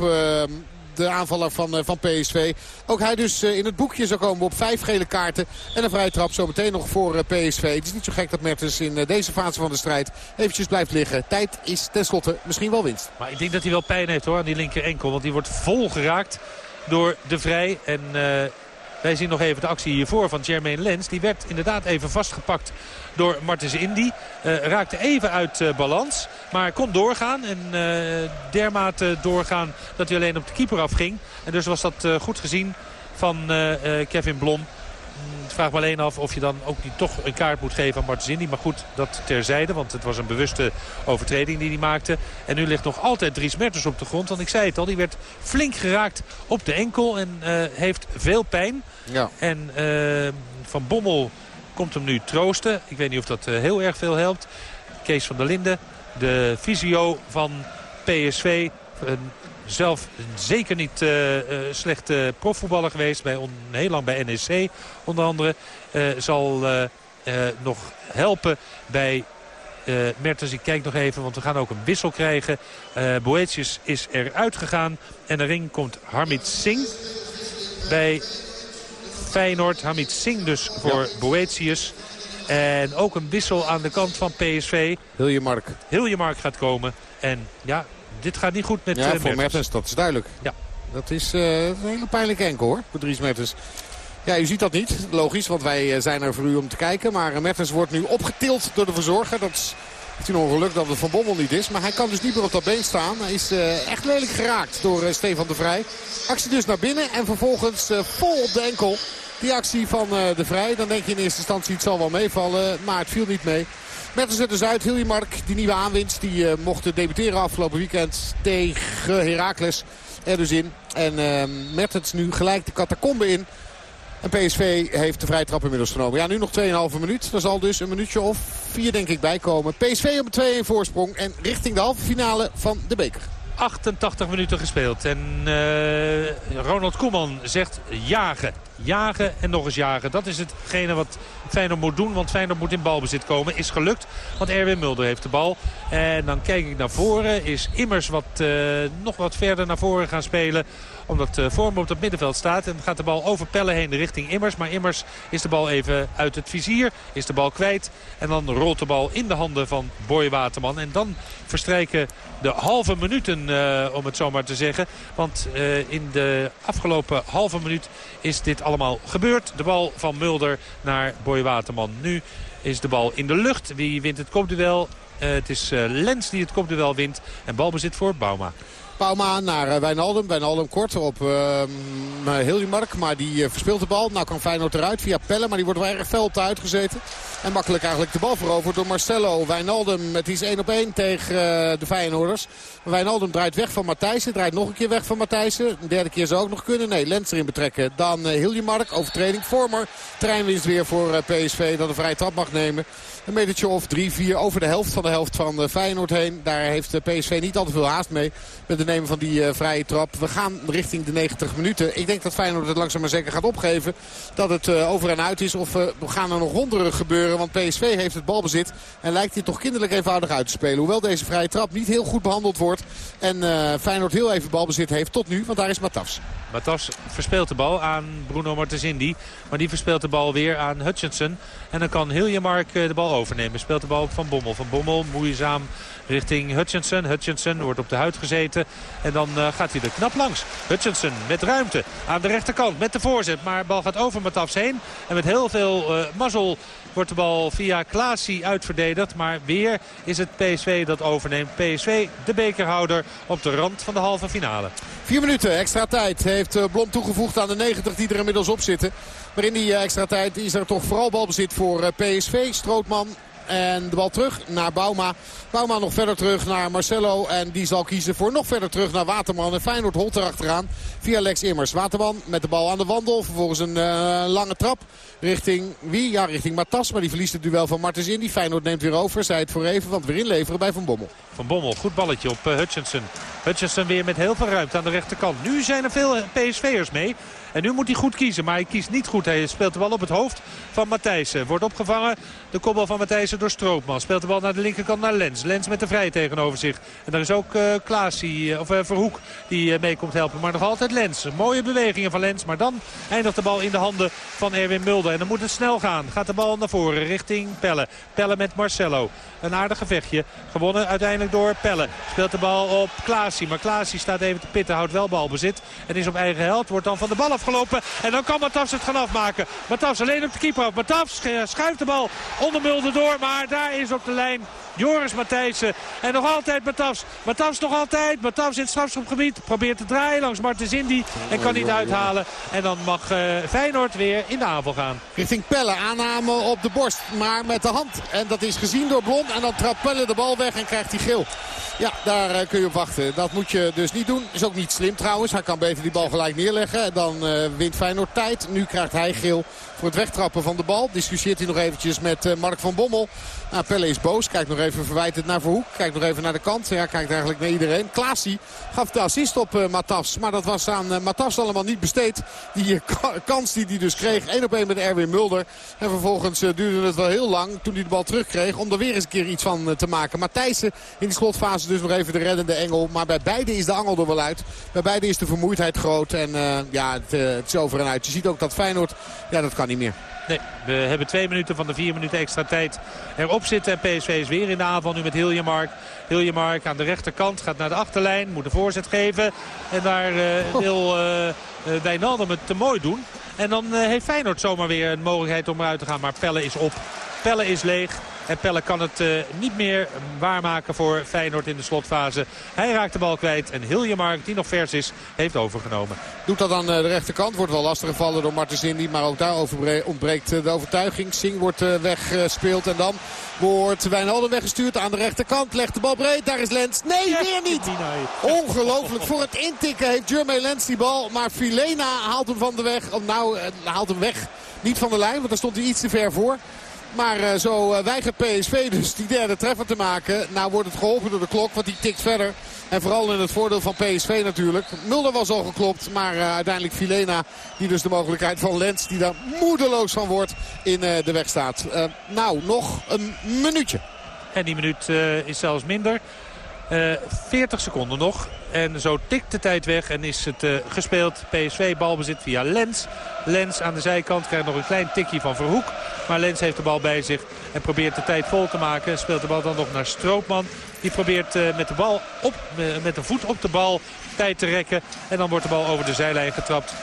de aanvaller van, eh, van PSV. Ook hij dus eh, in het boekje zou komen op vijf gele kaarten. En een vrije trap zometeen nog voor eh, PSV. Het is niet zo gek dat Mertens in deze fase van de strijd eventjes blijft liggen. Tijd is tenslotte misschien wel winst.
Maar ik denk dat hij wel pijn heeft hoor aan die linker enkel. Want die wordt vol geraakt door de Vrij. En... Wij zien nog even de actie hiervoor van Jermaine Lens. Die werd inderdaad even vastgepakt door Martens Indy. Uh, raakte even uit uh, balans. Maar kon doorgaan. En uh, dermate doorgaan dat hij alleen op de keeper afging. En dus was dat goed gezien van Kevin Blom. Ik vraag me alleen af of je dan ook niet toch een kaart moet geven aan Martens Indy. Maar goed, dat terzijde. Want het was een bewuste overtreding die hij maakte. En nu ligt nog altijd Dries Mertens op de grond. Want ik zei het al, die werd flink geraakt op de enkel. En heeft veel pijn. Ja. En Van Bommel komt hem nu troosten. Ik weet niet of dat uh, heel erg veel helpt. Kees van der Linden, de visio van PSV. Uh, zelf zeker niet uh, slechte profvoetballer geweest. Bij on, heel lang bij NEC onder andere. zal nog helpen bij Mertens, ik kijk nog even, want we gaan ook een wissel krijgen. Boetius is eruit gegaan. En de ring komt Harmit Singh bij Feyenoord. Hamid Singh dus voor ja. Boetius. En ook een wissel aan de kant van PSV.
Hiljemark.
Hiljemark gaat komen. En ja, dit gaat niet goed met
Ja,
uh,
voor Mertens, dat is duidelijk.
Ja.
Dat is een hele pijnlijke enkel hoor, voor Dries Mertens. Ja, u ziet dat niet. Logisch, want wij zijn er voor u om te kijken. Maar Mertens wordt nu opgetild door de verzorger. Dat is heeft hij nog geluk dat het Van Bommel niet is. Maar hij kan dus niet meer op dat been staan. Hij is uh, echt lelijk geraakt door uh, Stefan de Vrij. Actie dus naar binnen en vervolgens uh, vol op de enkel. Die actie van de Vrij. Dan denk je in eerste instantie het zal wel meevallen. Maar het viel niet mee. Mertens er dus uit. Hiljemark, die nieuwe aanwinst. Die mocht debuteren afgelopen weekend tegen Heracles. Er dus in. En Mertens nu gelijk de catacombe in. En PSV heeft de vrije trap inmiddels genomen. Ja, nu nog 2,5 minuut. Er zal dus een minuutje of vier denk ik bijkomen. PSV op een 2-1 voorsprong en richting de halve finale van de beker.
88 minuten gespeeld. En uh, Ronald Koeman zegt jagen. Jagen en nog eens jagen. Dat is hetgene wat Feyenoord moet doen. Want Feyenoord moet in balbezit komen. Is gelukt. Want Erwin Mulder heeft de bal. En dan kijk ik naar voren. Is Immers wat, uh, nog wat verder naar voren gaan spelen omdat uh, Vorm op het middenveld staat. En gaat de bal over Pelle heen richting Immers. Maar Immers is de bal even uit het vizier. Is de bal kwijt. En dan rolt de bal in de handen van Boy Waterman. En dan verstrijken de halve minuten, uh, om het zo maar te zeggen. Want uh, in de afgelopen halve minuut is dit allemaal gebeurd. De bal van Mulder naar Boy Waterman. Nu is de bal in de lucht. Wie wint het kopduel? het is Lens die het kopduel wint. En balbezit voor Bauma.
Pauma naar uh, Wijnaldum. Wijnaldum kort op uh, Hiljemark. Maar die uh, verspeelt de bal. Nou kan Feyenoord eruit via Pelle. Maar die wordt wel erg fel op de uitgezeten. En makkelijk eigenlijk de bal veroverd door Marcelo. Wijnaldum, het is 1 op 1 tegen de Feyenoorders. Wijnaldum draait weg van Matthijssen. Draait nog een keer weg van Matthijssen. Een derde keer zou ook nog kunnen. Nee, Lens erin betrekken. Dan uh, Hiljemark, overtreding. Vormer, treinwinst weer voor PSV dat een vrije trap mag nemen. Een metertje of 3-4 over de helft van de helft van Feyenoord heen. Daar heeft PSV niet al te veel haast mee. Met de nemen van die uh, vrije trap. We gaan richting de 90 minuten. Ik denk dat Feyenoord het langzaam maar zeker gaat opgeven. Dat het over en uit is. Of we gaan er nog wonderen gebeuren. Want PSV heeft het balbezit. En lijkt hier toch kinderlijk eenvoudig uit te spelen. Hoewel deze vrije trap niet heel goed behandeld wordt. En Feyenoord heel even balbezit heeft tot nu. Want daar is Matas.
Matas verspeelt de bal aan Bruno Martensindi. Maar die verspeelt de bal weer aan Hutchinson. En dan kan Hiljemark de bal Speelt de bal Van Bommel. Van Bommel moeizaam richting Hutchinson. Hutchinson wordt op de huid gezeten. En dan uh, gaat hij er knap langs. Hutchinson met ruimte aan de rechterkant met de voorzet. Maar de bal gaat over Matafs heen. En met heel veel uh, mazzel wordt de bal via Klaasie uitverdedigd. Maar weer is het PSV dat overneemt. PSV de bekerhouder op de rand van de halve finale.
Vier minuten extra tijd heeft eh, Blom toegevoegd aan de 90 die er inmiddels op zitten. Maar in die extra tijd is er toch vooral balbezit voor PSV. Strootman en de bal terug naar Bauma. Bauma nog verder terug naar Marcelo. En die zal kiezen voor nog verder terug naar Waterman. En Feyenoord holt erachteraan via Lex Immers. Waterman met de bal aan de wandel. Vervolgens een uh, lange trap richting wie? Ja, richting Matas. Maar die verliest het duel van Martens in. Die Feyenoord neemt weer over. Zij het voor even, want weer inleveren bij Van Bommel.
Van Bommel, goed balletje op Hutchinson. Hutchinson weer met heel veel ruimte aan de rechterkant. Nu zijn er veel PSV'ers mee. En nu moet hij goed kiezen, maar hij kiest niet goed. Hij speelt de bal op het hoofd van Matthijssen. Wordt opgevangen, de kopbal van Matthijssen door Stroopman. Speelt de bal naar de linkerkant naar Lens. Lens met de vrij tegenover zich. En daar is ook uh, of uh, Verhoek die mee komt helpen. Maar nog altijd Lens. Mooie bewegingen van Lens. Maar dan eindigt de bal in de handen van Erwin Mulder. En dan moet het snel gaan. Gaat de bal naar voren richting Pelle. Pelle met Marcelo. Een aardig gevechtje. Gewonnen uiteindelijk door Pelle. Speelt de bal op Klaasie. Maar Klaasie staat even te pitten. Houdt wel balbezit. En is op eigen held. Wordt dan van de bal afgelopen. En dan kan Matafs het gaan afmaken. Matafs alleen op de keeper af. Schuift de bal onder Mulder door. Maar daar is op de lijn Joris Matthijssen. En nog altijd Matafs. Matafs nog altijd. Matafs in het strafschopgebied. Probeert te draaien langs Martens Indy. En kan niet uithalen. En dan mag uh, Feyenoord weer in de aanval gaan.
Richting Pelle. Aanname op de borst. Maar met de hand. En dat is gezien door Blom. En dan trapt Pelle de bal weg en krijgt hij geel. Ja, daar uh, kun je op wachten. Dat moet je dus niet doen. Is ook niet slim trouwens. Hij kan beter die bal gelijk neerleggen. Dan uh, wint Feyenoord tijd. Nu krijgt hij geel voor het wegtrappen van de bal. Discussieert hij nog eventjes met uh, Mark van Bommel. Nou, Pelle is boos. Kijkt nog even verwijtend naar Verhoek. Kijkt nog even naar de kant. Ja, kijkt eigenlijk naar iedereen. Klaasie gaf de assist op Matas. Maar dat was aan Matas allemaal niet besteed. Die kans die hij dus kreeg. 1 op 1 met Erwin Mulder. En vervolgens duurde het wel heel lang toen hij de bal terugkreeg. Om er weer eens een keer iets van te maken. Matthijssen in die slotfase dus nog even de reddende engel. Maar bij beide is de angel er wel uit. Bij beide is de vermoeidheid groot. En ja, het, het is over en uit. Je ziet ook dat Feyenoord, ja dat kan niet meer.
Nee, we hebben twee minuten van de vier minuten extra tijd erop zitten. En PSV is weer in de aanval nu met Hiljemark. Hiljemark aan de rechterkant gaat naar de achterlijn. Moet de voorzet geven. En daar uh, wil uh, Wijnaldum het te mooi doen. En dan heeft Feyenoord zomaar weer een mogelijkheid om eruit te gaan. Maar Pelle is op. Pelle is leeg. En Pelle kan het uh, niet meer waarmaken voor Feyenoord in de slotfase. Hij raakt de bal kwijt en Hiljemark, die nog vers is, heeft overgenomen.
Doet dat aan de rechterkant. Wordt wel lastig gevallen door Martens Indy. Maar ook daar ontbreekt de overtuiging. Singh wordt weggespeeld en dan wordt Wijnaldum weggestuurd aan de rechterkant. Legt de bal breed. Daar is Lens. Nee, weer niet. Ongelooflijk. Voor het intikken heeft Jermaine Lens die bal. Maar Filena haalt hem van de weg. Oh, nou, haalt hem weg. Niet van de lijn, want daar stond hij iets te ver voor. Maar uh, zo uh, weigert PSV dus die derde treffer te maken. Nou wordt het geholpen door de klok, want die tikt verder. En vooral in het voordeel van PSV natuurlijk. Mulder was al geklopt, maar uh, uiteindelijk Filena die dus de mogelijkheid van Lens die daar moedeloos van wordt in de weg staat. nou, nog een minuutje.
En die minuut is zelfs minder. 40 seconden nog. En zo tikt de tijd weg en is het uh, gespeeld. PSV balbezit via Lens. Lens aan de zijkant krijgt nog een klein tikje van Verhoek. Maar Lens heeft de bal bij zich en probeert de tijd vol te maken. Speelt de bal dan nog naar Stroopman. Die probeert uh, met de bal op, met de voet op de bal tijd te rekken. En dan wordt de bal over de zijlijn getrapt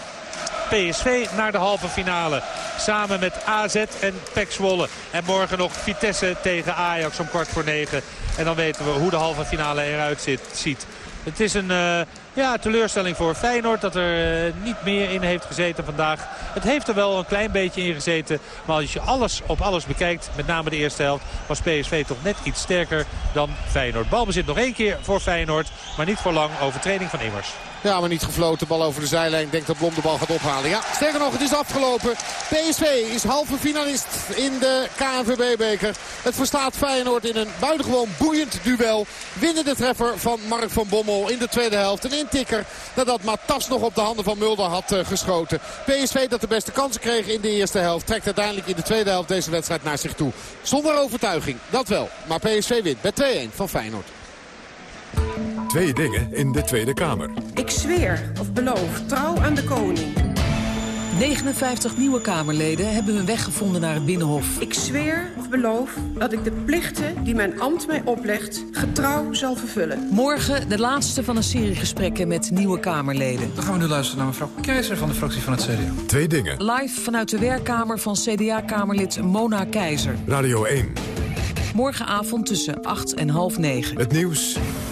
PSV naar de halve finale. Samen met AZ en PEC Zwolle. En morgen nog Vitesse tegen Ajax om kwart voor negen. En dan weten we hoe de halve finale eruit ziet. Het is een uh, ja, teleurstelling voor Feyenoord dat er uh, niet meer in heeft gezeten vandaag. Het heeft er wel een klein beetje in gezeten. Maar als je alles op alles bekijkt, met name de eerste helft... was PSV toch net iets sterker dan Feyenoord. Balbezit nog één keer voor Feyenoord, maar niet voor lang. Overtreding van Immers.
Ja, maar niet gefloten. Bal over de zijlijn. Denkt dat Blom de bal gaat ophalen. Ja, sterker nog, het is afgelopen. PSV is halve finalist in de KNVB-beker. Het verstaat Feyenoord in een buitengewoon boeiend duel. Winnen de treffer van Mark van Bommel in de tweede helft. Een intikker nadat Matas nog op de handen van Mulder had uh, geschoten. PSV dat de beste kansen kreeg in de eerste helft. Trekt uiteindelijk in de tweede helft deze wedstrijd naar zich toe. Zonder overtuiging, dat wel. Maar PSV wint bij 2-1 van Feyenoord.
Twee dingen in de Tweede Kamer.
Ik zweer of beloof trouw aan de koning.
59 nieuwe Kamerleden hebben hun weg gevonden naar het Binnenhof.
Ik zweer of beloof dat ik de plichten die mijn ambt mij oplegt... getrouw zal vervullen.
Morgen de laatste van een serie gesprekken met nieuwe Kamerleden.
Dan gaan we nu luisteren naar mevrouw Keizer van de fractie van het CDA.
Twee dingen.
Live vanuit de werkkamer van CDA-kamerlid Mona Keizer.
Radio 1.
Morgenavond tussen 8 en half 9.
Het nieuws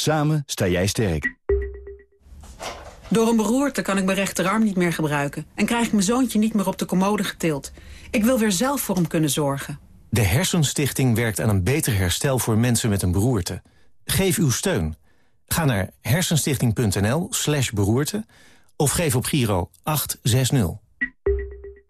Samen sta jij sterk.
Door een beroerte kan ik mijn rechterarm niet meer gebruiken... en krijg ik mijn zoontje niet meer op de commode getild. Ik wil weer zelf voor hem kunnen zorgen.
De Hersenstichting werkt aan een beter herstel voor mensen met een beroerte. Geef uw steun. Ga naar hersenstichting.nl slash beroerte... of geef op Giro 860.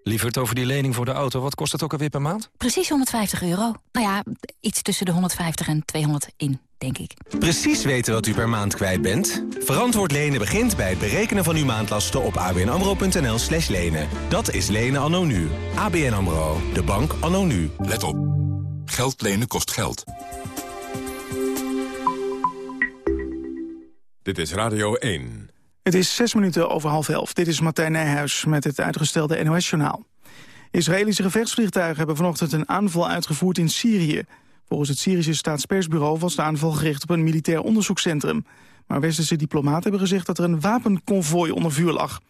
Lieverd, over die lening voor de auto, wat kost het ook alweer per maand?
Precies 150 euro. Nou ja, iets tussen de 150 en 200 in, denk ik.
Precies weten wat u per maand kwijt bent? Verantwoord lenen begint bij het berekenen van uw maandlasten op abnamro.nl slash lenen. Dat is lenen anno nu. ABN AMRO, de bank anno nu.
Let op. Geld lenen kost geld. Dit is Radio 1.
Het is zes minuten over half elf. Dit is Martijn Nijhuis met het uitgestelde NOS-journaal. Israëlische gevechtsvliegtuigen hebben vanochtend een aanval uitgevoerd in Syrië. Volgens het Syrische staatspersbureau was de aanval gericht op een militair onderzoekscentrum. Maar westerse diplomaten hebben gezegd dat er een wapenconvooi onder vuur lag.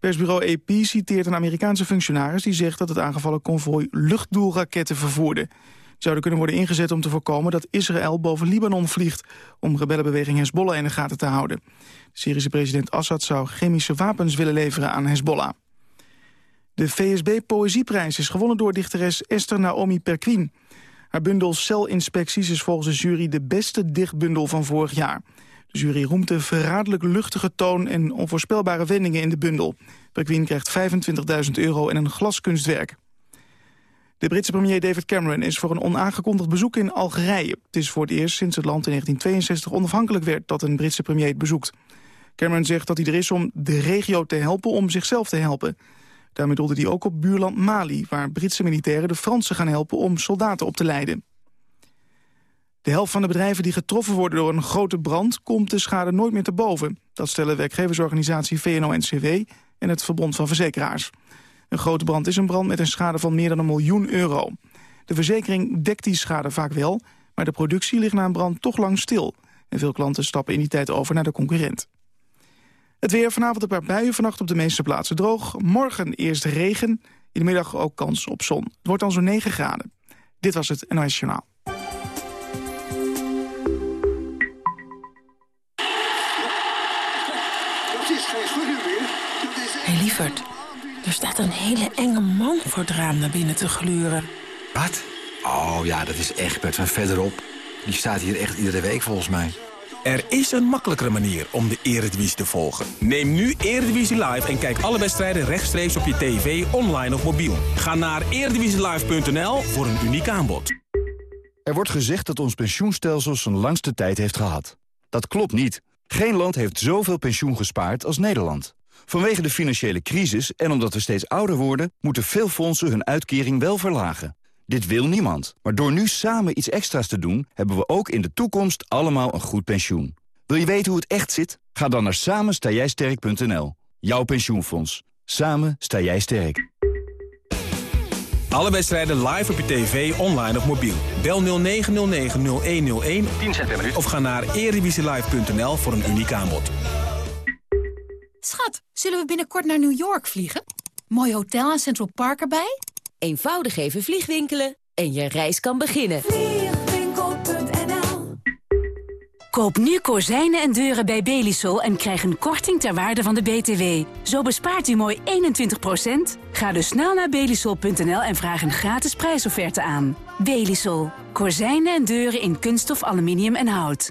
Persbureau AP citeert een Amerikaanse functionaris die zegt dat het aangevallen konvooi luchtdoelraketten vervoerde. Die zouden kunnen worden ingezet om te voorkomen dat Israël boven Libanon vliegt... om rebellenbeweging Hezbollah in de gaten te houden. De Syrische president Assad zou chemische wapens willen leveren aan Hezbollah. De VSB Poëzieprijs is gewonnen door dichteres Esther Naomi Perquin. Haar bundel Celinspecties is volgens de jury de beste dichtbundel van vorig jaar. De jury roemt de verraderlijk luchtige toon en onvoorspelbare wendingen in de bundel. Perquin krijgt 25.000 euro en een glaskunstwerk. De Britse premier David Cameron is voor een onaangekondigd bezoek in Algerije. Het is voor het eerst sinds het land in 1962 onafhankelijk werd dat een Britse premier het bezoekt. Cameron zegt dat hij er is om de regio te helpen om zichzelf te helpen. Daarmee doelde hij ook op buurland Mali, waar Britse militairen de Fransen gaan helpen om soldaten op te leiden. De helft van de bedrijven die getroffen worden door een grote brand komt de schade nooit meer te boven. Dat stellen werkgeversorganisatie VNO-NCW en het Verbond van Verzekeraars. Een grote brand is een brand met een schade van meer dan een miljoen euro. De verzekering dekt die schade vaak wel, maar de productie ligt na een brand toch lang stil. En veel klanten stappen in die tijd over naar de concurrent. Het weer vanavond een paar buien, vannacht op de meeste plaatsen droog. Morgen eerst regen, in de middag ook kans op zon. Het wordt dan zo'n 9 graden. Dit was het NOS Journaal.
Hé, hey, lieverd. Er staat een hele enge man voor het raam naar binnen te gluren.
Wat? Oh ja, dat is Egbert van verderop. Die staat hier echt iedere week volgens mij.
Er is een makkelijkere manier om de Eredivisie te volgen. Neem nu Eredivisie Live en kijk alle wedstrijden rechtstreeks op je tv, online of mobiel. Ga naar eredivisielive.nl voor een uniek aanbod.
Er wordt gezegd dat ons pensioenstelsel zijn langste tijd heeft gehad. Dat klopt niet. Geen land heeft zoveel pensioen gespaard als Nederland. Vanwege de financiële crisis en omdat we steeds ouder worden... moeten veel fondsen hun uitkering wel verlagen. Dit wil niemand. Maar door nu samen iets extra's te doen... hebben we ook in de toekomst allemaal een goed pensioen. Wil je weten hoe het echt zit? Ga dan naar samenstaaijsterk.nl. Jouw pensioenfonds. Samen sta jij sterk.
Alle wedstrijden live op je tv, online of mobiel. Bel 0909-0101 of ga naar erevisielive.nl voor een uniek aanbod.
Schat, zullen we binnenkort naar New York vliegen? Mooi hotel en Central Park erbij?
Eenvoudig even vliegwinkelen en je reis kan beginnen.
Vliegwinkel.nl
Koop nu kozijnen en deuren bij Belisol en krijg een korting ter waarde van de BTW. Zo bespaart u mooi 21%. Ga dus snel naar belisol.nl en vraag een gratis prijsofferte aan. Belisol. Kozijnen en deuren in kunststof, aluminium en hout.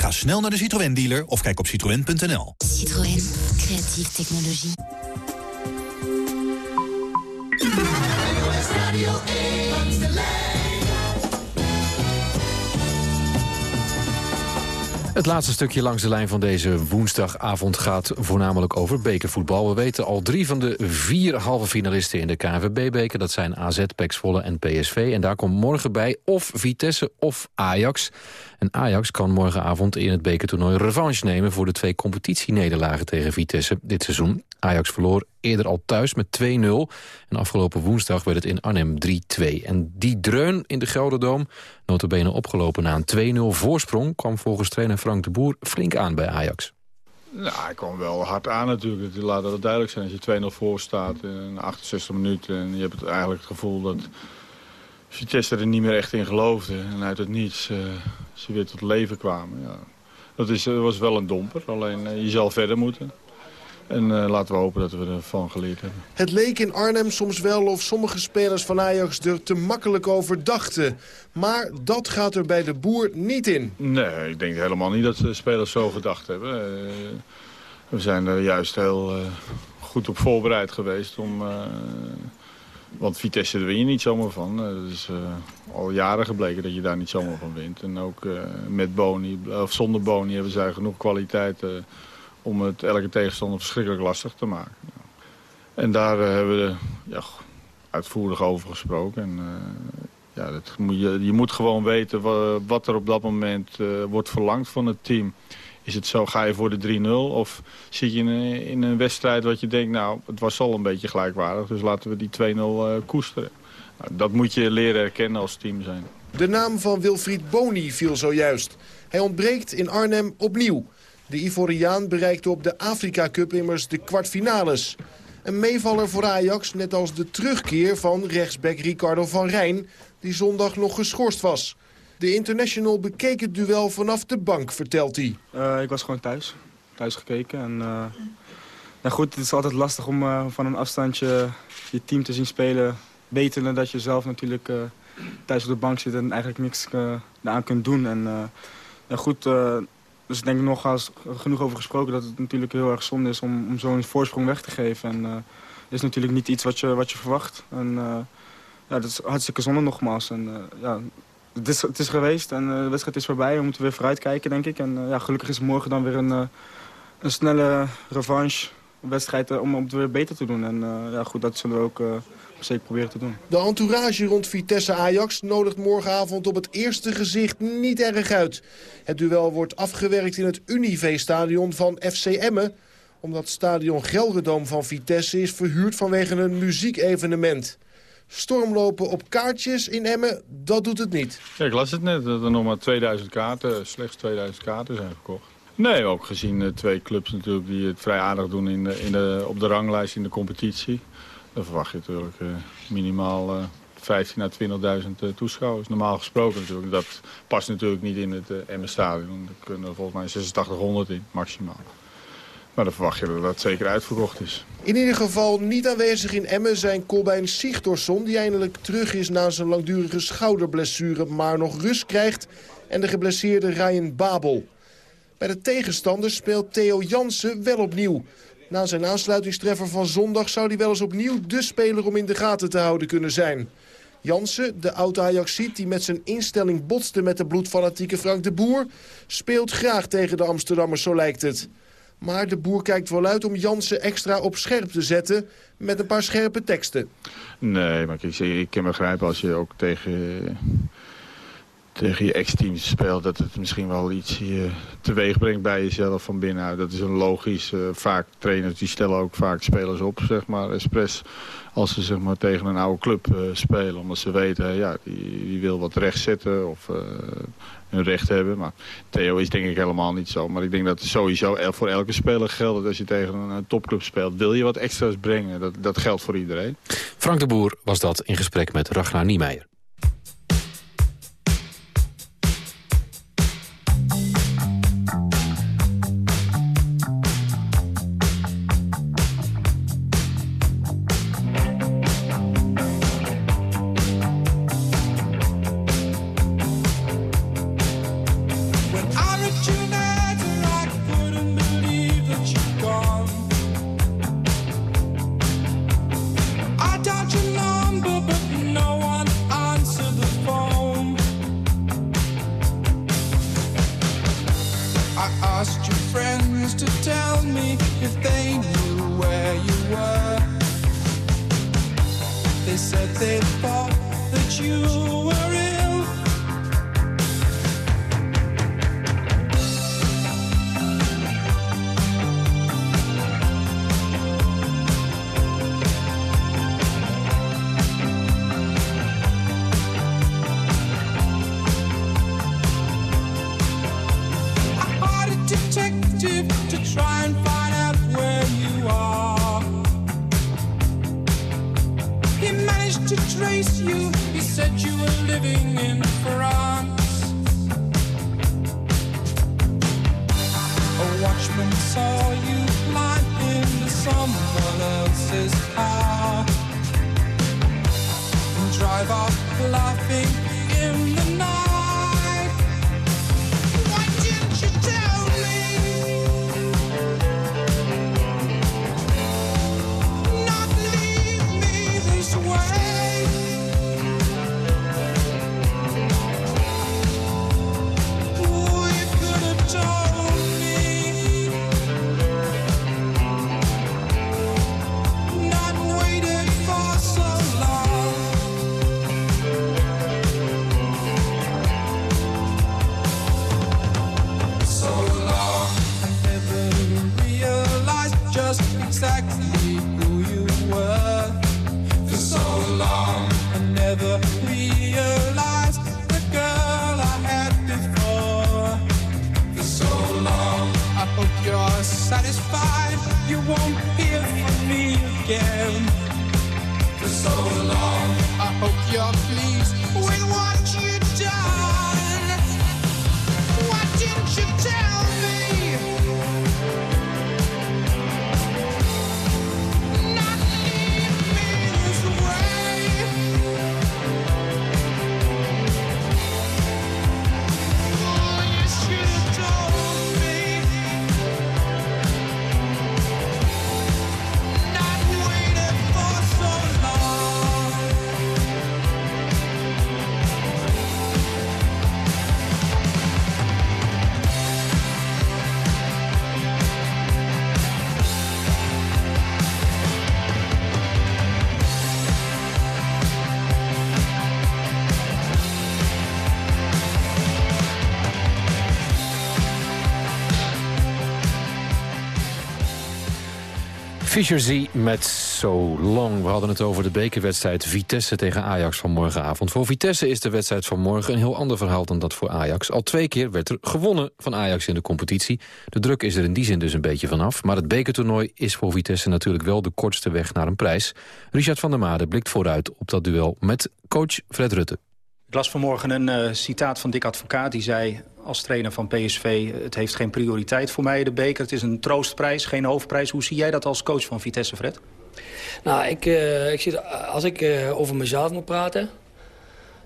Ga snel naar de Citroën dealer of kijk op citroën.nl.
Citroën. Creatieve technologie.
Het laatste stukje langs de lijn van deze woensdagavond gaat voornamelijk over bekervoetbal. We weten al drie van de vier halve finalisten in de KNVB-beker. Dat zijn AZ, PEC Zwolle en PSV. En daar komt morgen bij of Vitesse of Ajax. En Ajax kan morgenavond in het bekertoernooi revanche nemen... voor de twee competitienederlagen tegen Vitesse dit seizoen. Ajax verloor eerder al thuis met 2-0. En afgelopen woensdag werd het in Arnhem 3-2. En die dreun in de Gelderdoom, notabene opgelopen na een 2-0 voorsprong... kwam volgens trainer Frank de Boer flink aan bij Ajax.
Nou, hij kwam wel hard aan natuurlijk. Laat dat duidelijk zijn. Als je 2-0 voor staat in 68 minuten... en je hebt eigenlijk het gevoel dat Vitesse er niet meer echt in geloofde. En uit het niets uh, ze weer tot leven kwamen. Ja. Dat is, was wel een domper. Alleen uh, je zal verder moeten. En uh, laten we hopen dat we ervan geleerd hebben.
Het leek in Arnhem soms wel of sommige spelers van Ajax er te makkelijk over dachten. Maar dat gaat er bij de boer niet in.
Nee, ik denk helemaal niet dat de spelers zo gedacht hebben. Uh, we zijn er juist heel uh, goed op voorbereid geweest om... Want Vitesse, win je niet zomaar van. Het is al jaren gebleken dat je daar niet zomaar van wint. En ook met Boni, of zonder Boni hebben zij genoeg kwaliteit om het elke tegenstander verschrikkelijk lastig te maken. En daar hebben we ja, uitvoerig over gesproken. En, ja, dat moet je, je moet gewoon weten wat er op dat moment wordt verlangd van het team. Is het zo, ga je voor de 3-0 of zit je in een, in een, wedstrijd wat je denkt... nou, het was al een beetje gelijkwaardig, dus laten we die 2-0 koesteren. Nou, dat moet je leren herkennen als team zijn.
De naam van Wilfried Boni viel zojuist. Hij ontbreekt in Arnhem opnieuw. De Ivoriaan bereikte op de Afrika Cup immers de kwartfinales. Een meevaller voor Ajax, net als de terugkeer van rechtsback Ricardo van Rijn... die zondag nog geschorst was. De international bekeek het duel vanaf de bank, vertelt hij.
Uh, ik was gewoon thuis. Thuis gekeken. En, uh, nou goed, het is altijd lastig om uh, van een afstandje je team te zien spelen. Wetende dat je zelf natuurlijk thuis op de bank zit en eigenlijk niks aan kunt doen. En nou goed dus ik denk nog als genoeg over gesproken dat het natuurlijk heel erg zonde is om, om zo'n voorsprong weg te geven. En is natuurlijk niet iets wat je, wat je verwacht. En ja, dat is hartstikke zonde nogmaals. En, ja, het, is, geweest en de wedstrijd is voorbij. We moeten weer vooruitkijken, denk ik. En ja, gelukkig is morgen dan weer een, een snelle revanche wedstrijd om, om het weer beter te doen. En ja, goed, dat zullen we ook zeker proberen te doen.
De entourage rond Vitesse-Ajax nodigt morgenavond op het eerste gezicht niet erg uit. Het duel wordt afgewerkt in het Unive-stadion van FC Emmen omdat stadion Gelredome van Vitesse is verhuurd vanwege een muziekevenement. Stormlopen op kaartjes in Emmen, dat doet het niet.
Ja, ik las het net, dat er nog maar 2000 kaarten, slechts 2000 kaarten zijn verkocht. Nee, ook gezien de twee clubs natuurlijk die het vrij aardig doen in de, in de, op de ranglijst in de competitie. Dan verwacht je natuurlijk uh, minimaal uh, 15 à 20.000 uh, toeschouwers. Normaal gesproken natuurlijk. Dat past natuurlijk niet in het uh, Emmen-stadion. Er kunnen volgens mij 8600 in, maximaal. Maar dan verwacht je dat dat zeker uitverkocht is.
In ieder geval niet aanwezig in Emmen zijn Colbein Sigtorsson... die eindelijk terug is na zijn langdurige schouderblessure... maar nog rust krijgt en de geblesseerde Ryan Babel. Bij de tegenstanders speelt Theo Jansen wel opnieuw. Na zijn aansluitingstreffer van zondag zou hij wel eens opnieuw de speler om in de gaten te houden kunnen zijn. Jansen, de oude Ajaxiet die met zijn instelling botste met de bloedfanatieke Frank de Boer... speelt graag tegen de Amsterdammers, zo lijkt het. Maar de boer kijkt wel uit om Jansen extra op scherp te zetten... met een paar scherpe teksten.
Nee, maar ik, ik kan begrijpen als je ook tegen, tegen je ex-team speelt... dat het misschien wel iets uh, teweeg brengt bij jezelf van binnenuit. Dat is een logisch. Uh, vaak trainers die stellen ook vaak spelers op, zeg maar, expres... als ze zeg maar, tegen een oude club uh, spelen. Omdat ze weten, ja, die, wil wat recht zetten of hun recht hebben. Maar Theo is denk ik helemaal niet zo. Maar ik denk dat sowieso voor elke speler geldt als je tegen een topclub speelt... wil je wat extra's brengen. Dat, dat geldt voor iedereen.
Frank de Boer was dat in gesprek met Ragnar Niemeyer. Fischer Z met So Long. We hadden het over de bekerwedstrijd Vitesse tegen Ajax van morgenavond. Voor Vitesse is de wedstrijd van morgen een heel ander verhaal dan dat voor Ajax. Al twee keer werd er gewonnen van Ajax in de competitie. De druk is er in die zin dus een beetje vanaf. Maar het bekertoernooi is voor Vitesse natuurlijk wel de kortste weg naar een prijs. Richard van der Made blikt vooruit op dat duel met coach Fred Rutte.
Ik las vanmorgen een uh, citaat van Dick Advocaat. Die zei, als trainer van PSV... het heeft geen prioriteit voor mij, de beker. Het is een troostprijs, geen hoofdprijs. Hoe zie jij dat als coach van Vitesse, Fred?
Nou, ik, uh, ik zie, als ik over mezelf moet praten...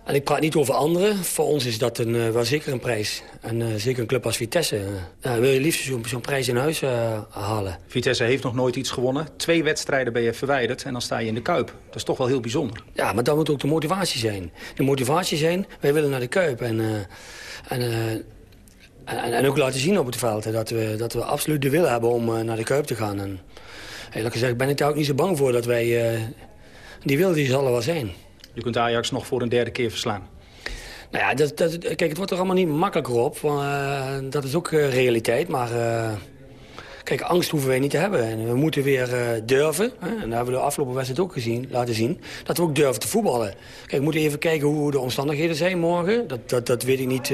En ik praat niet over anderen. Voor ons is dat een, uh, wel zeker een prijs. En uh, zeker een club als Vitesse. Uh, wil je liefst zo'n zo prijs in huis halen.
Vitesse heeft nog nooit iets gewonnen. Twee wedstrijden ben je verwijderd en dan sta je in de Kuip. Dat is toch wel heel bijzonder.
Ja, maar dat moet ook de motivatie zijn. De motivatie zijn, wij willen naar de Kuip. En, en, en, en, ook laten zien op het veld dat we, dat we absoluut de wil hebben om naar de Kuip te gaan. En eerlijk gezegd ben ik daar ook niet zo bang voor dat wij... die wil die zal er wel zijn.
Je kunt Ajax nog voor een derde keer verslaan.
Nou ja, dat, dat, kijk, het wordt er allemaal niet makkelijker op. Uh, dat is ook uh, realiteit. Maar uh, kijk, angst hoeven wij niet te hebben. En we moeten weer durven. En daar hebben we de afgelopen wedstrijd ook gezien, laten zien. Dat we ook durven te voetballen. Kijk, we moeten even kijken hoe de omstandigheden zijn morgen. Dat, dat, dat weet ik niet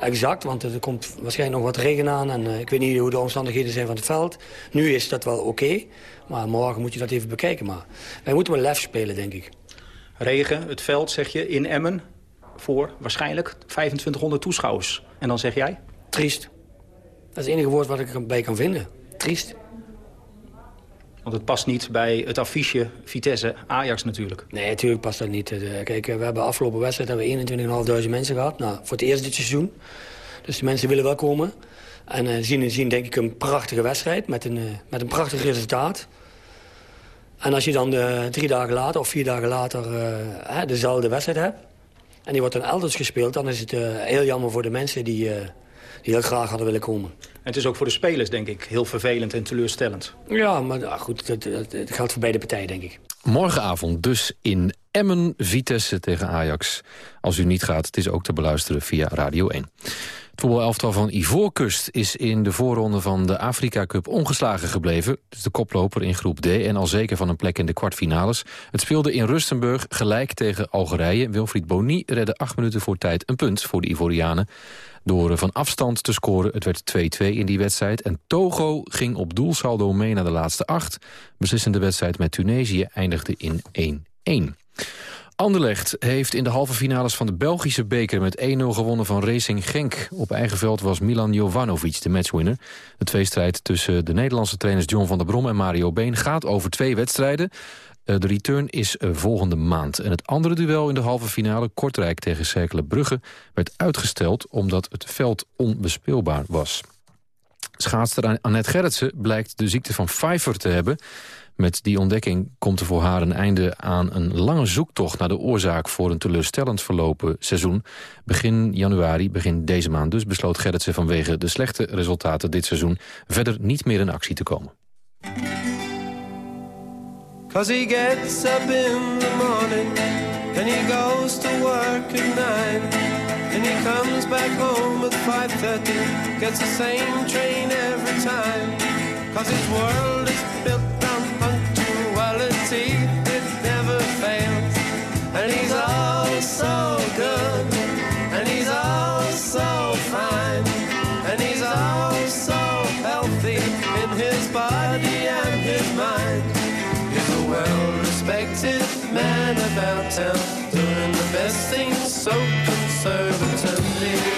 exact. Want er komt waarschijnlijk nog wat regen aan. En ik weet niet hoe de omstandigheden zijn van het veld. Nu is dat wel oké. maar morgen moet je dat even bekijken. Maar wij moeten wel lef spelen, denk ik.
Regen, het veld, zeg je, in Emmen voor waarschijnlijk 2500 toeschouwers. En dan zeg jij?
Triest. Dat is het enige woord wat ik erbij kan vinden. Triest.
Want het past niet bij het affiche Vitesse-Ajax natuurlijk.
Nee, natuurlijk past dat niet. Kijk, we hebben afgelopen wedstrijd hebben we 21.500 mensen gehad. Nou, voor het eerst dit seizoen. Dus de mensen willen wel komen. En uh, zien, zien denk ik een prachtige wedstrijd met een, uh, met een prachtig resultaat. En als je dan drie dagen later of vier dagen later uh, dezelfde wedstrijd hebt... en die wordt dan elders gespeeld... dan is het uh, heel jammer voor de mensen die, die heel graag hadden willen komen.
En het is ook voor de spelers, denk ik, heel vervelend en teleurstellend.
Ja, maar nou, goed, het, het, het geldt voor beide partijen, denk ik.
Morgenavond dus in Emmen, Vitesse tegen Ajax. Als u niet gaat, het is ook te beluisteren via Radio 1. Het voetbalelftal van Ivoorkust is in de voorronde van de Afrika Cup ongeslagen gebleven. Is de koploper in groep D en al zeker van een plek in de kwartfinales. Het speelde in Rustenburg gelijk tegen Algerije. Wilfried Boni redde acht minuten voor tijd een punt voor de Ivorianen. Door van afstand te scoren, het werd 2-2 in die wedstrijd. En Togo ging op doelsaldo mee naar de laatste acht. Beslissende wedstrijd met Tunesië eindigde in 1-1. Anderlecht heeft in de halve finales van de Belgische beker met 1-0 gewonnen van Racing Genk. Op eigen veld was Milan Jovanovic de matchwinner. De tweestrijd tussen de Nederlandse trainers John van der Brom en Mario Been gaat over twee wedstrijden. Eh, de return is eh, volgende maand. En het andere duel in de halve finale, Kortrijk tegen Cercle Brugge... werd uitgesteld omdat het veld onbespeelbaar was. Schaatster Annette Gerritsen blijkt de ziekte van Pfeiffer te hebben... Met die ontdekking komt er voor haar een einde aan een lange zoektocht... naar de oorzaak voor een teleurstellend verlopen seizoen. Begin januari, begin deze maand dus, besloot Gerritsen vanwege de slechte resultaten dit seizoen... verder niet meer in actie te komen. Cause he gets up in the morning And he goes to work at nine And he comes back home at 5.30 Gets the same train every time Cause his world is built it never fails. And he's all so good, and he's all so fine, and he's all so healthy in his body and his mind. He's a well-respected man about town, doing the best things so conservatively.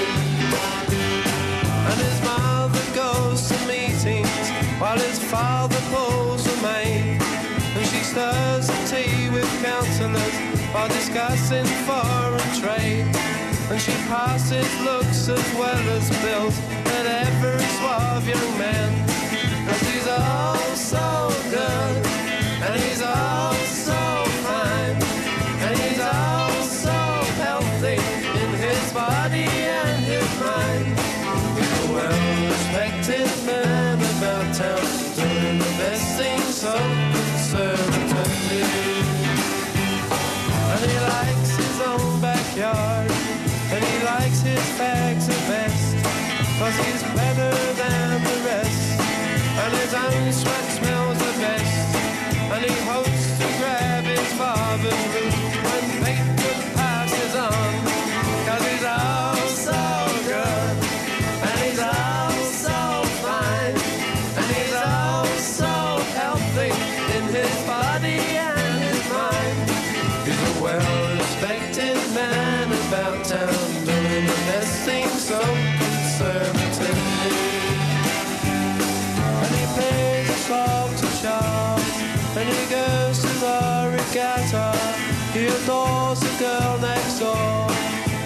Discussing foreign trade. And she passes looks as well as bills at every suave young man. Cause he's all so good, and he's all so fine, and he's all so healthy in his body and his mind. A well-respected man about town, doing the best things so Cause he's better than the rest. And his own sweat smells the best. And he hopes to grab his father's get her. He adores the girl next door.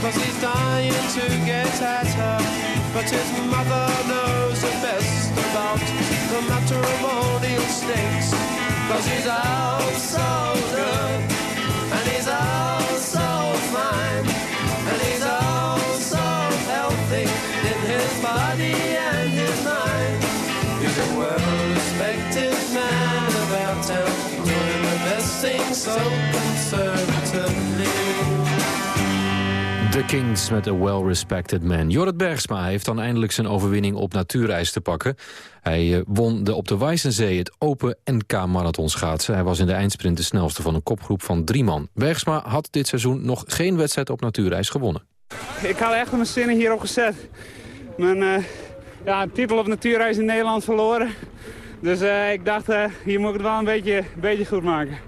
Cause he's dying to get at her. But his mother knows the best about the matrimonial stakes. Cause he's out so good. And he's out so fine. And he's out so healthy in his body and his mind. He's a well-respected man about town, so conservatively.
The Kings met A Well-Respected Man. Jorrit Bergsma heeft dan eindelijk zijn overwinning op natuurreis te pakken. Hij eh, won de op de Wijzenzee het Open NK Marathon schaatsen. Hij was in de eindsprint de snelste van een kopgroep van drie man. Bergsma had dit seizoen nog geen wedstrijd op natuurreis gewonnen.
Ik had echt mijn zinnen hierop gezet. Mijn eh, ja, titel op natuurreis in Nederland verloren. Dus eh, ik dacht, eh, hier moet ik het wel een beetje, beetje goed maken.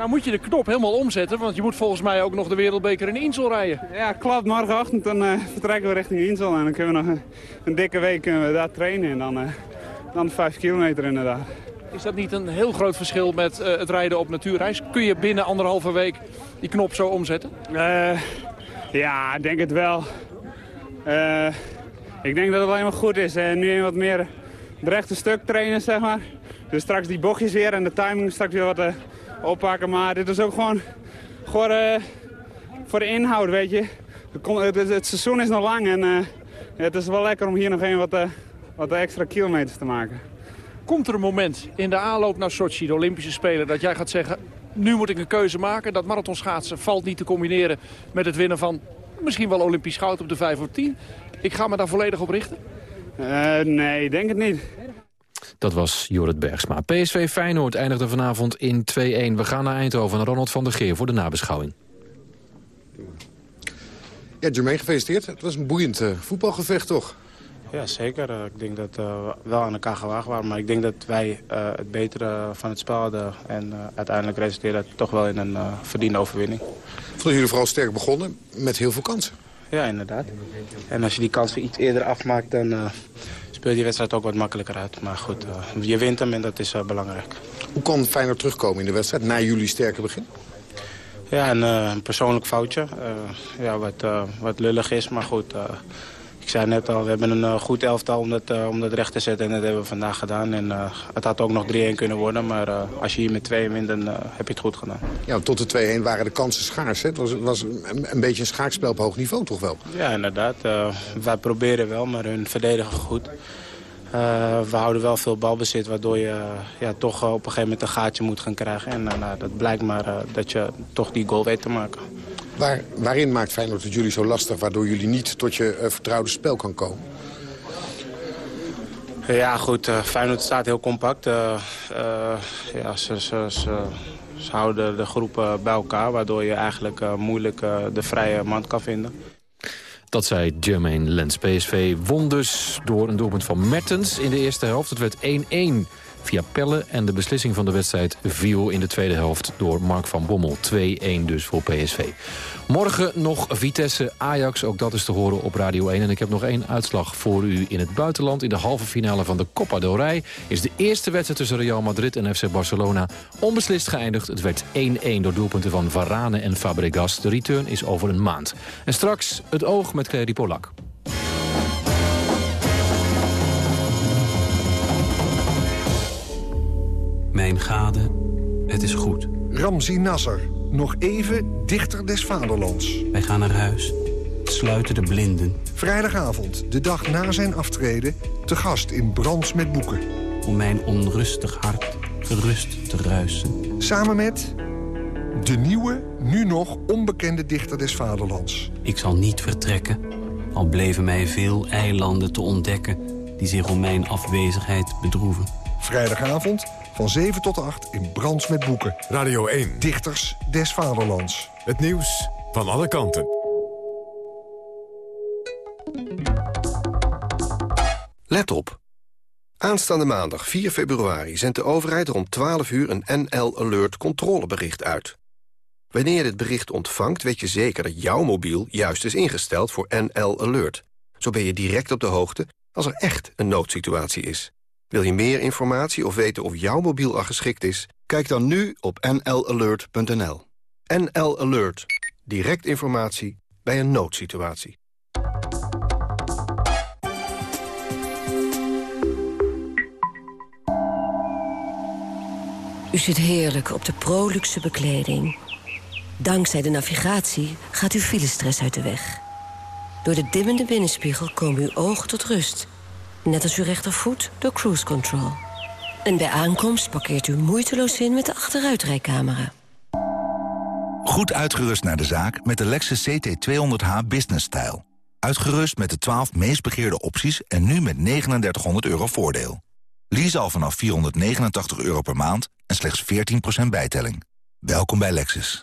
Nou moet je de knop helemaal omzetten, want je moet volgens mij ook nog de wereldbeker in Insel rijden.
Ja, klopt. Morgenochtend dan, eh, vertrekken we richting Insel. En dan kunnen we nog een, een dikke week kunnen we daar trainen. En dan, eh, dan vijf kilometer inderdaad.
Is dat niet een heel groot verschil met eh, het rijden op natuurreis? Kun je binnen anderhalve week die knop zo omzetten?
Ja, ik denk het wel. Ik denk dat het alleen maar goed is. En nu een wat meer het rechte stuk trainen, zeg maar. Dus straks die bochtjes weer en de timing straks weer wat oppakken. Maar dit is ook gewoon, gewoon eh, voor de inhoud, weet je. Het, het- het seizoen is nog lang en eh, het is wel lekker om hier nog even wat, eh, wat extra kilometers te maken.
Komt er een moment in de aanloop naar Sochi, de Olympische Spelen, dat jij gaat zeggen... nu moet ik een keuze maken, dat marathonschaatsen valt niet te combineren met het winnen van misschien wel Olympisch goud op de 5 of 10. Ik ga me daar volledig op richten.
Eh, nee, ik denk het niet.
Dat was Jorrit Bergsma. PSV Feyenoord eindigde vanavond in 2-1. We gaan naar Eindhoven, naar Ronald van der Geer voor de nabeschouwing.
Ja, Jermaine, gefeliciteerd. Het was een boeiend eh, voetbalgevecht, toch?
Ja, zeker. Eh, Ik denk dat eh, we wel aan elkaar gewaagd waren. Maar ik denk dat wij eh, het betere van het spel hadden. En eh, uiteindelijk resulteerde het toch wel in een eh, verdiende overwinning.
Vonden jullie vooral sterk begonnen met heel veel kansen?
Ja, inderdaad. En als je die kans iets eerder afmaakt, dan eh, speelt die wedstrijd ook wat makkelijker uit. Maar goed, eh, je wint hem en dat is eh, belangrijk.
Hoe kon Feyenoord terugkomen in de wedstrijd na jullie sterke begin?
Ja, een, een persoonlijk foutje. ja, wat, wat lullig is, maar goed. Ik zei net al, we hebben een eh, goed elftal om dat, eh, om dat recht te zetten. En dat hebben we vandaag gedaan. En eh, het had ook nog 3-1 kunnen worden. Maar als je hier met 2 wint, dan heb je het goed gedaan.
Ja, tot de 2-1 waren de kansen schaars. Hè? Het was, was een, een beetje een schaakspel op hoog niveau, toch wel?
Ja, inderdaad. Wij proberen wel, maar hun verdedigen goed. Eh, we houden wel veel balbezit, waardoor je eh, ja, toch eh, op een gegeven moment een gaatje moet gaan krijgen. En nou, dat blijkt maar dat je toch die goal weet te maken.
Waar, waarin maakt Feyenoord het jullie zo lastig... waardoor jullie niet tot je vertrouwde spel kan komen?
Ja, goed. eh, Feyenoord staat heel compact. Ja, ze, ze, ze, ze houden de groepen bij elkaar, waardoor je eigenlijk moeilijk de vrije man kan vinden.
Dat zei Jermaine Lens. PSV won dus door een doelpunt van Mertens in de eerste helft. Het werd 1-1 via Pelle en de beslissing van de wedstrijd viel in de tweede helft door Mark van Bommel. 2-1 dus voor PSV. Morgen nog Vitesse Ajax, ook dat is te horen op Radio 1. En ik heb nog één uitslag voor u in het buitenland. In de halve finale van de Copa del Rey is de eerste wedstrijd tussen Real Madrid en FC Barcelona onbeslist geëindigd. Het werd 1-1 door doelpunten van Varane en Fabregas. De return is over een maand. En straks het oog met Clary Polak.
Mijn gade, het is goed.
Ramzi Nasser, nog even dichter des vaderlands.
Wij gaan naar huis, sluiten de blinden.
Vrijdagavond, de dag na zijn aftreden, te gast in Brands met Boeken.
Om mijn onrustig hart gerust te ruisen.
Samen met de nieuwe, nu nog onbekende dichter des vaderlands.
Ik zal niet vertrekken, al bleven mij veel eilanden te ontdekken... die zich om mijn afwezigheid bedroeven.
Vrijdagavond van 7 tot 8 in Brands met Boeken.
Radio 1.
Dichters des vaderlands.
Het nieuws van alle kanten.
Let op. Aanstaande maandag 4 februari zendt de overheid rond 12 uur een NL Alert controlebericht uit. Wanneer je dit bericht ontvangt, weet je zeker dat jouw mobiel juist is ingesteld voor NL Alert. Zo ben je direct op de hoogte als er echt een noodsituatie is. Wil je meer informatie of weten of jouw mobiel al geschikt is? Kijk dan nu op nlalert.nl. NL Alert. Direct informatie bij een noodsituatie.
U zit heerlijk op de proluxe bekleding. Dankzij de navigatie gaat uw filestress uit de weg. Door de dimmende binnenspiegel komen uw ogen tot rust. Net als uw rechtervoet door cruise control. En bij aankomst parkeert u moeiteloos in met de achteruitrijcamera.
Goed uitgerust naar de zaak met de Lexus CT200h Business Style. Uitgerust met de 12 meest begeerde opties en nu met 3900 euro voordeel. Lease al vanaf 489 euro per maand en slechts 14% bijtelling. Welkom bij Lexus.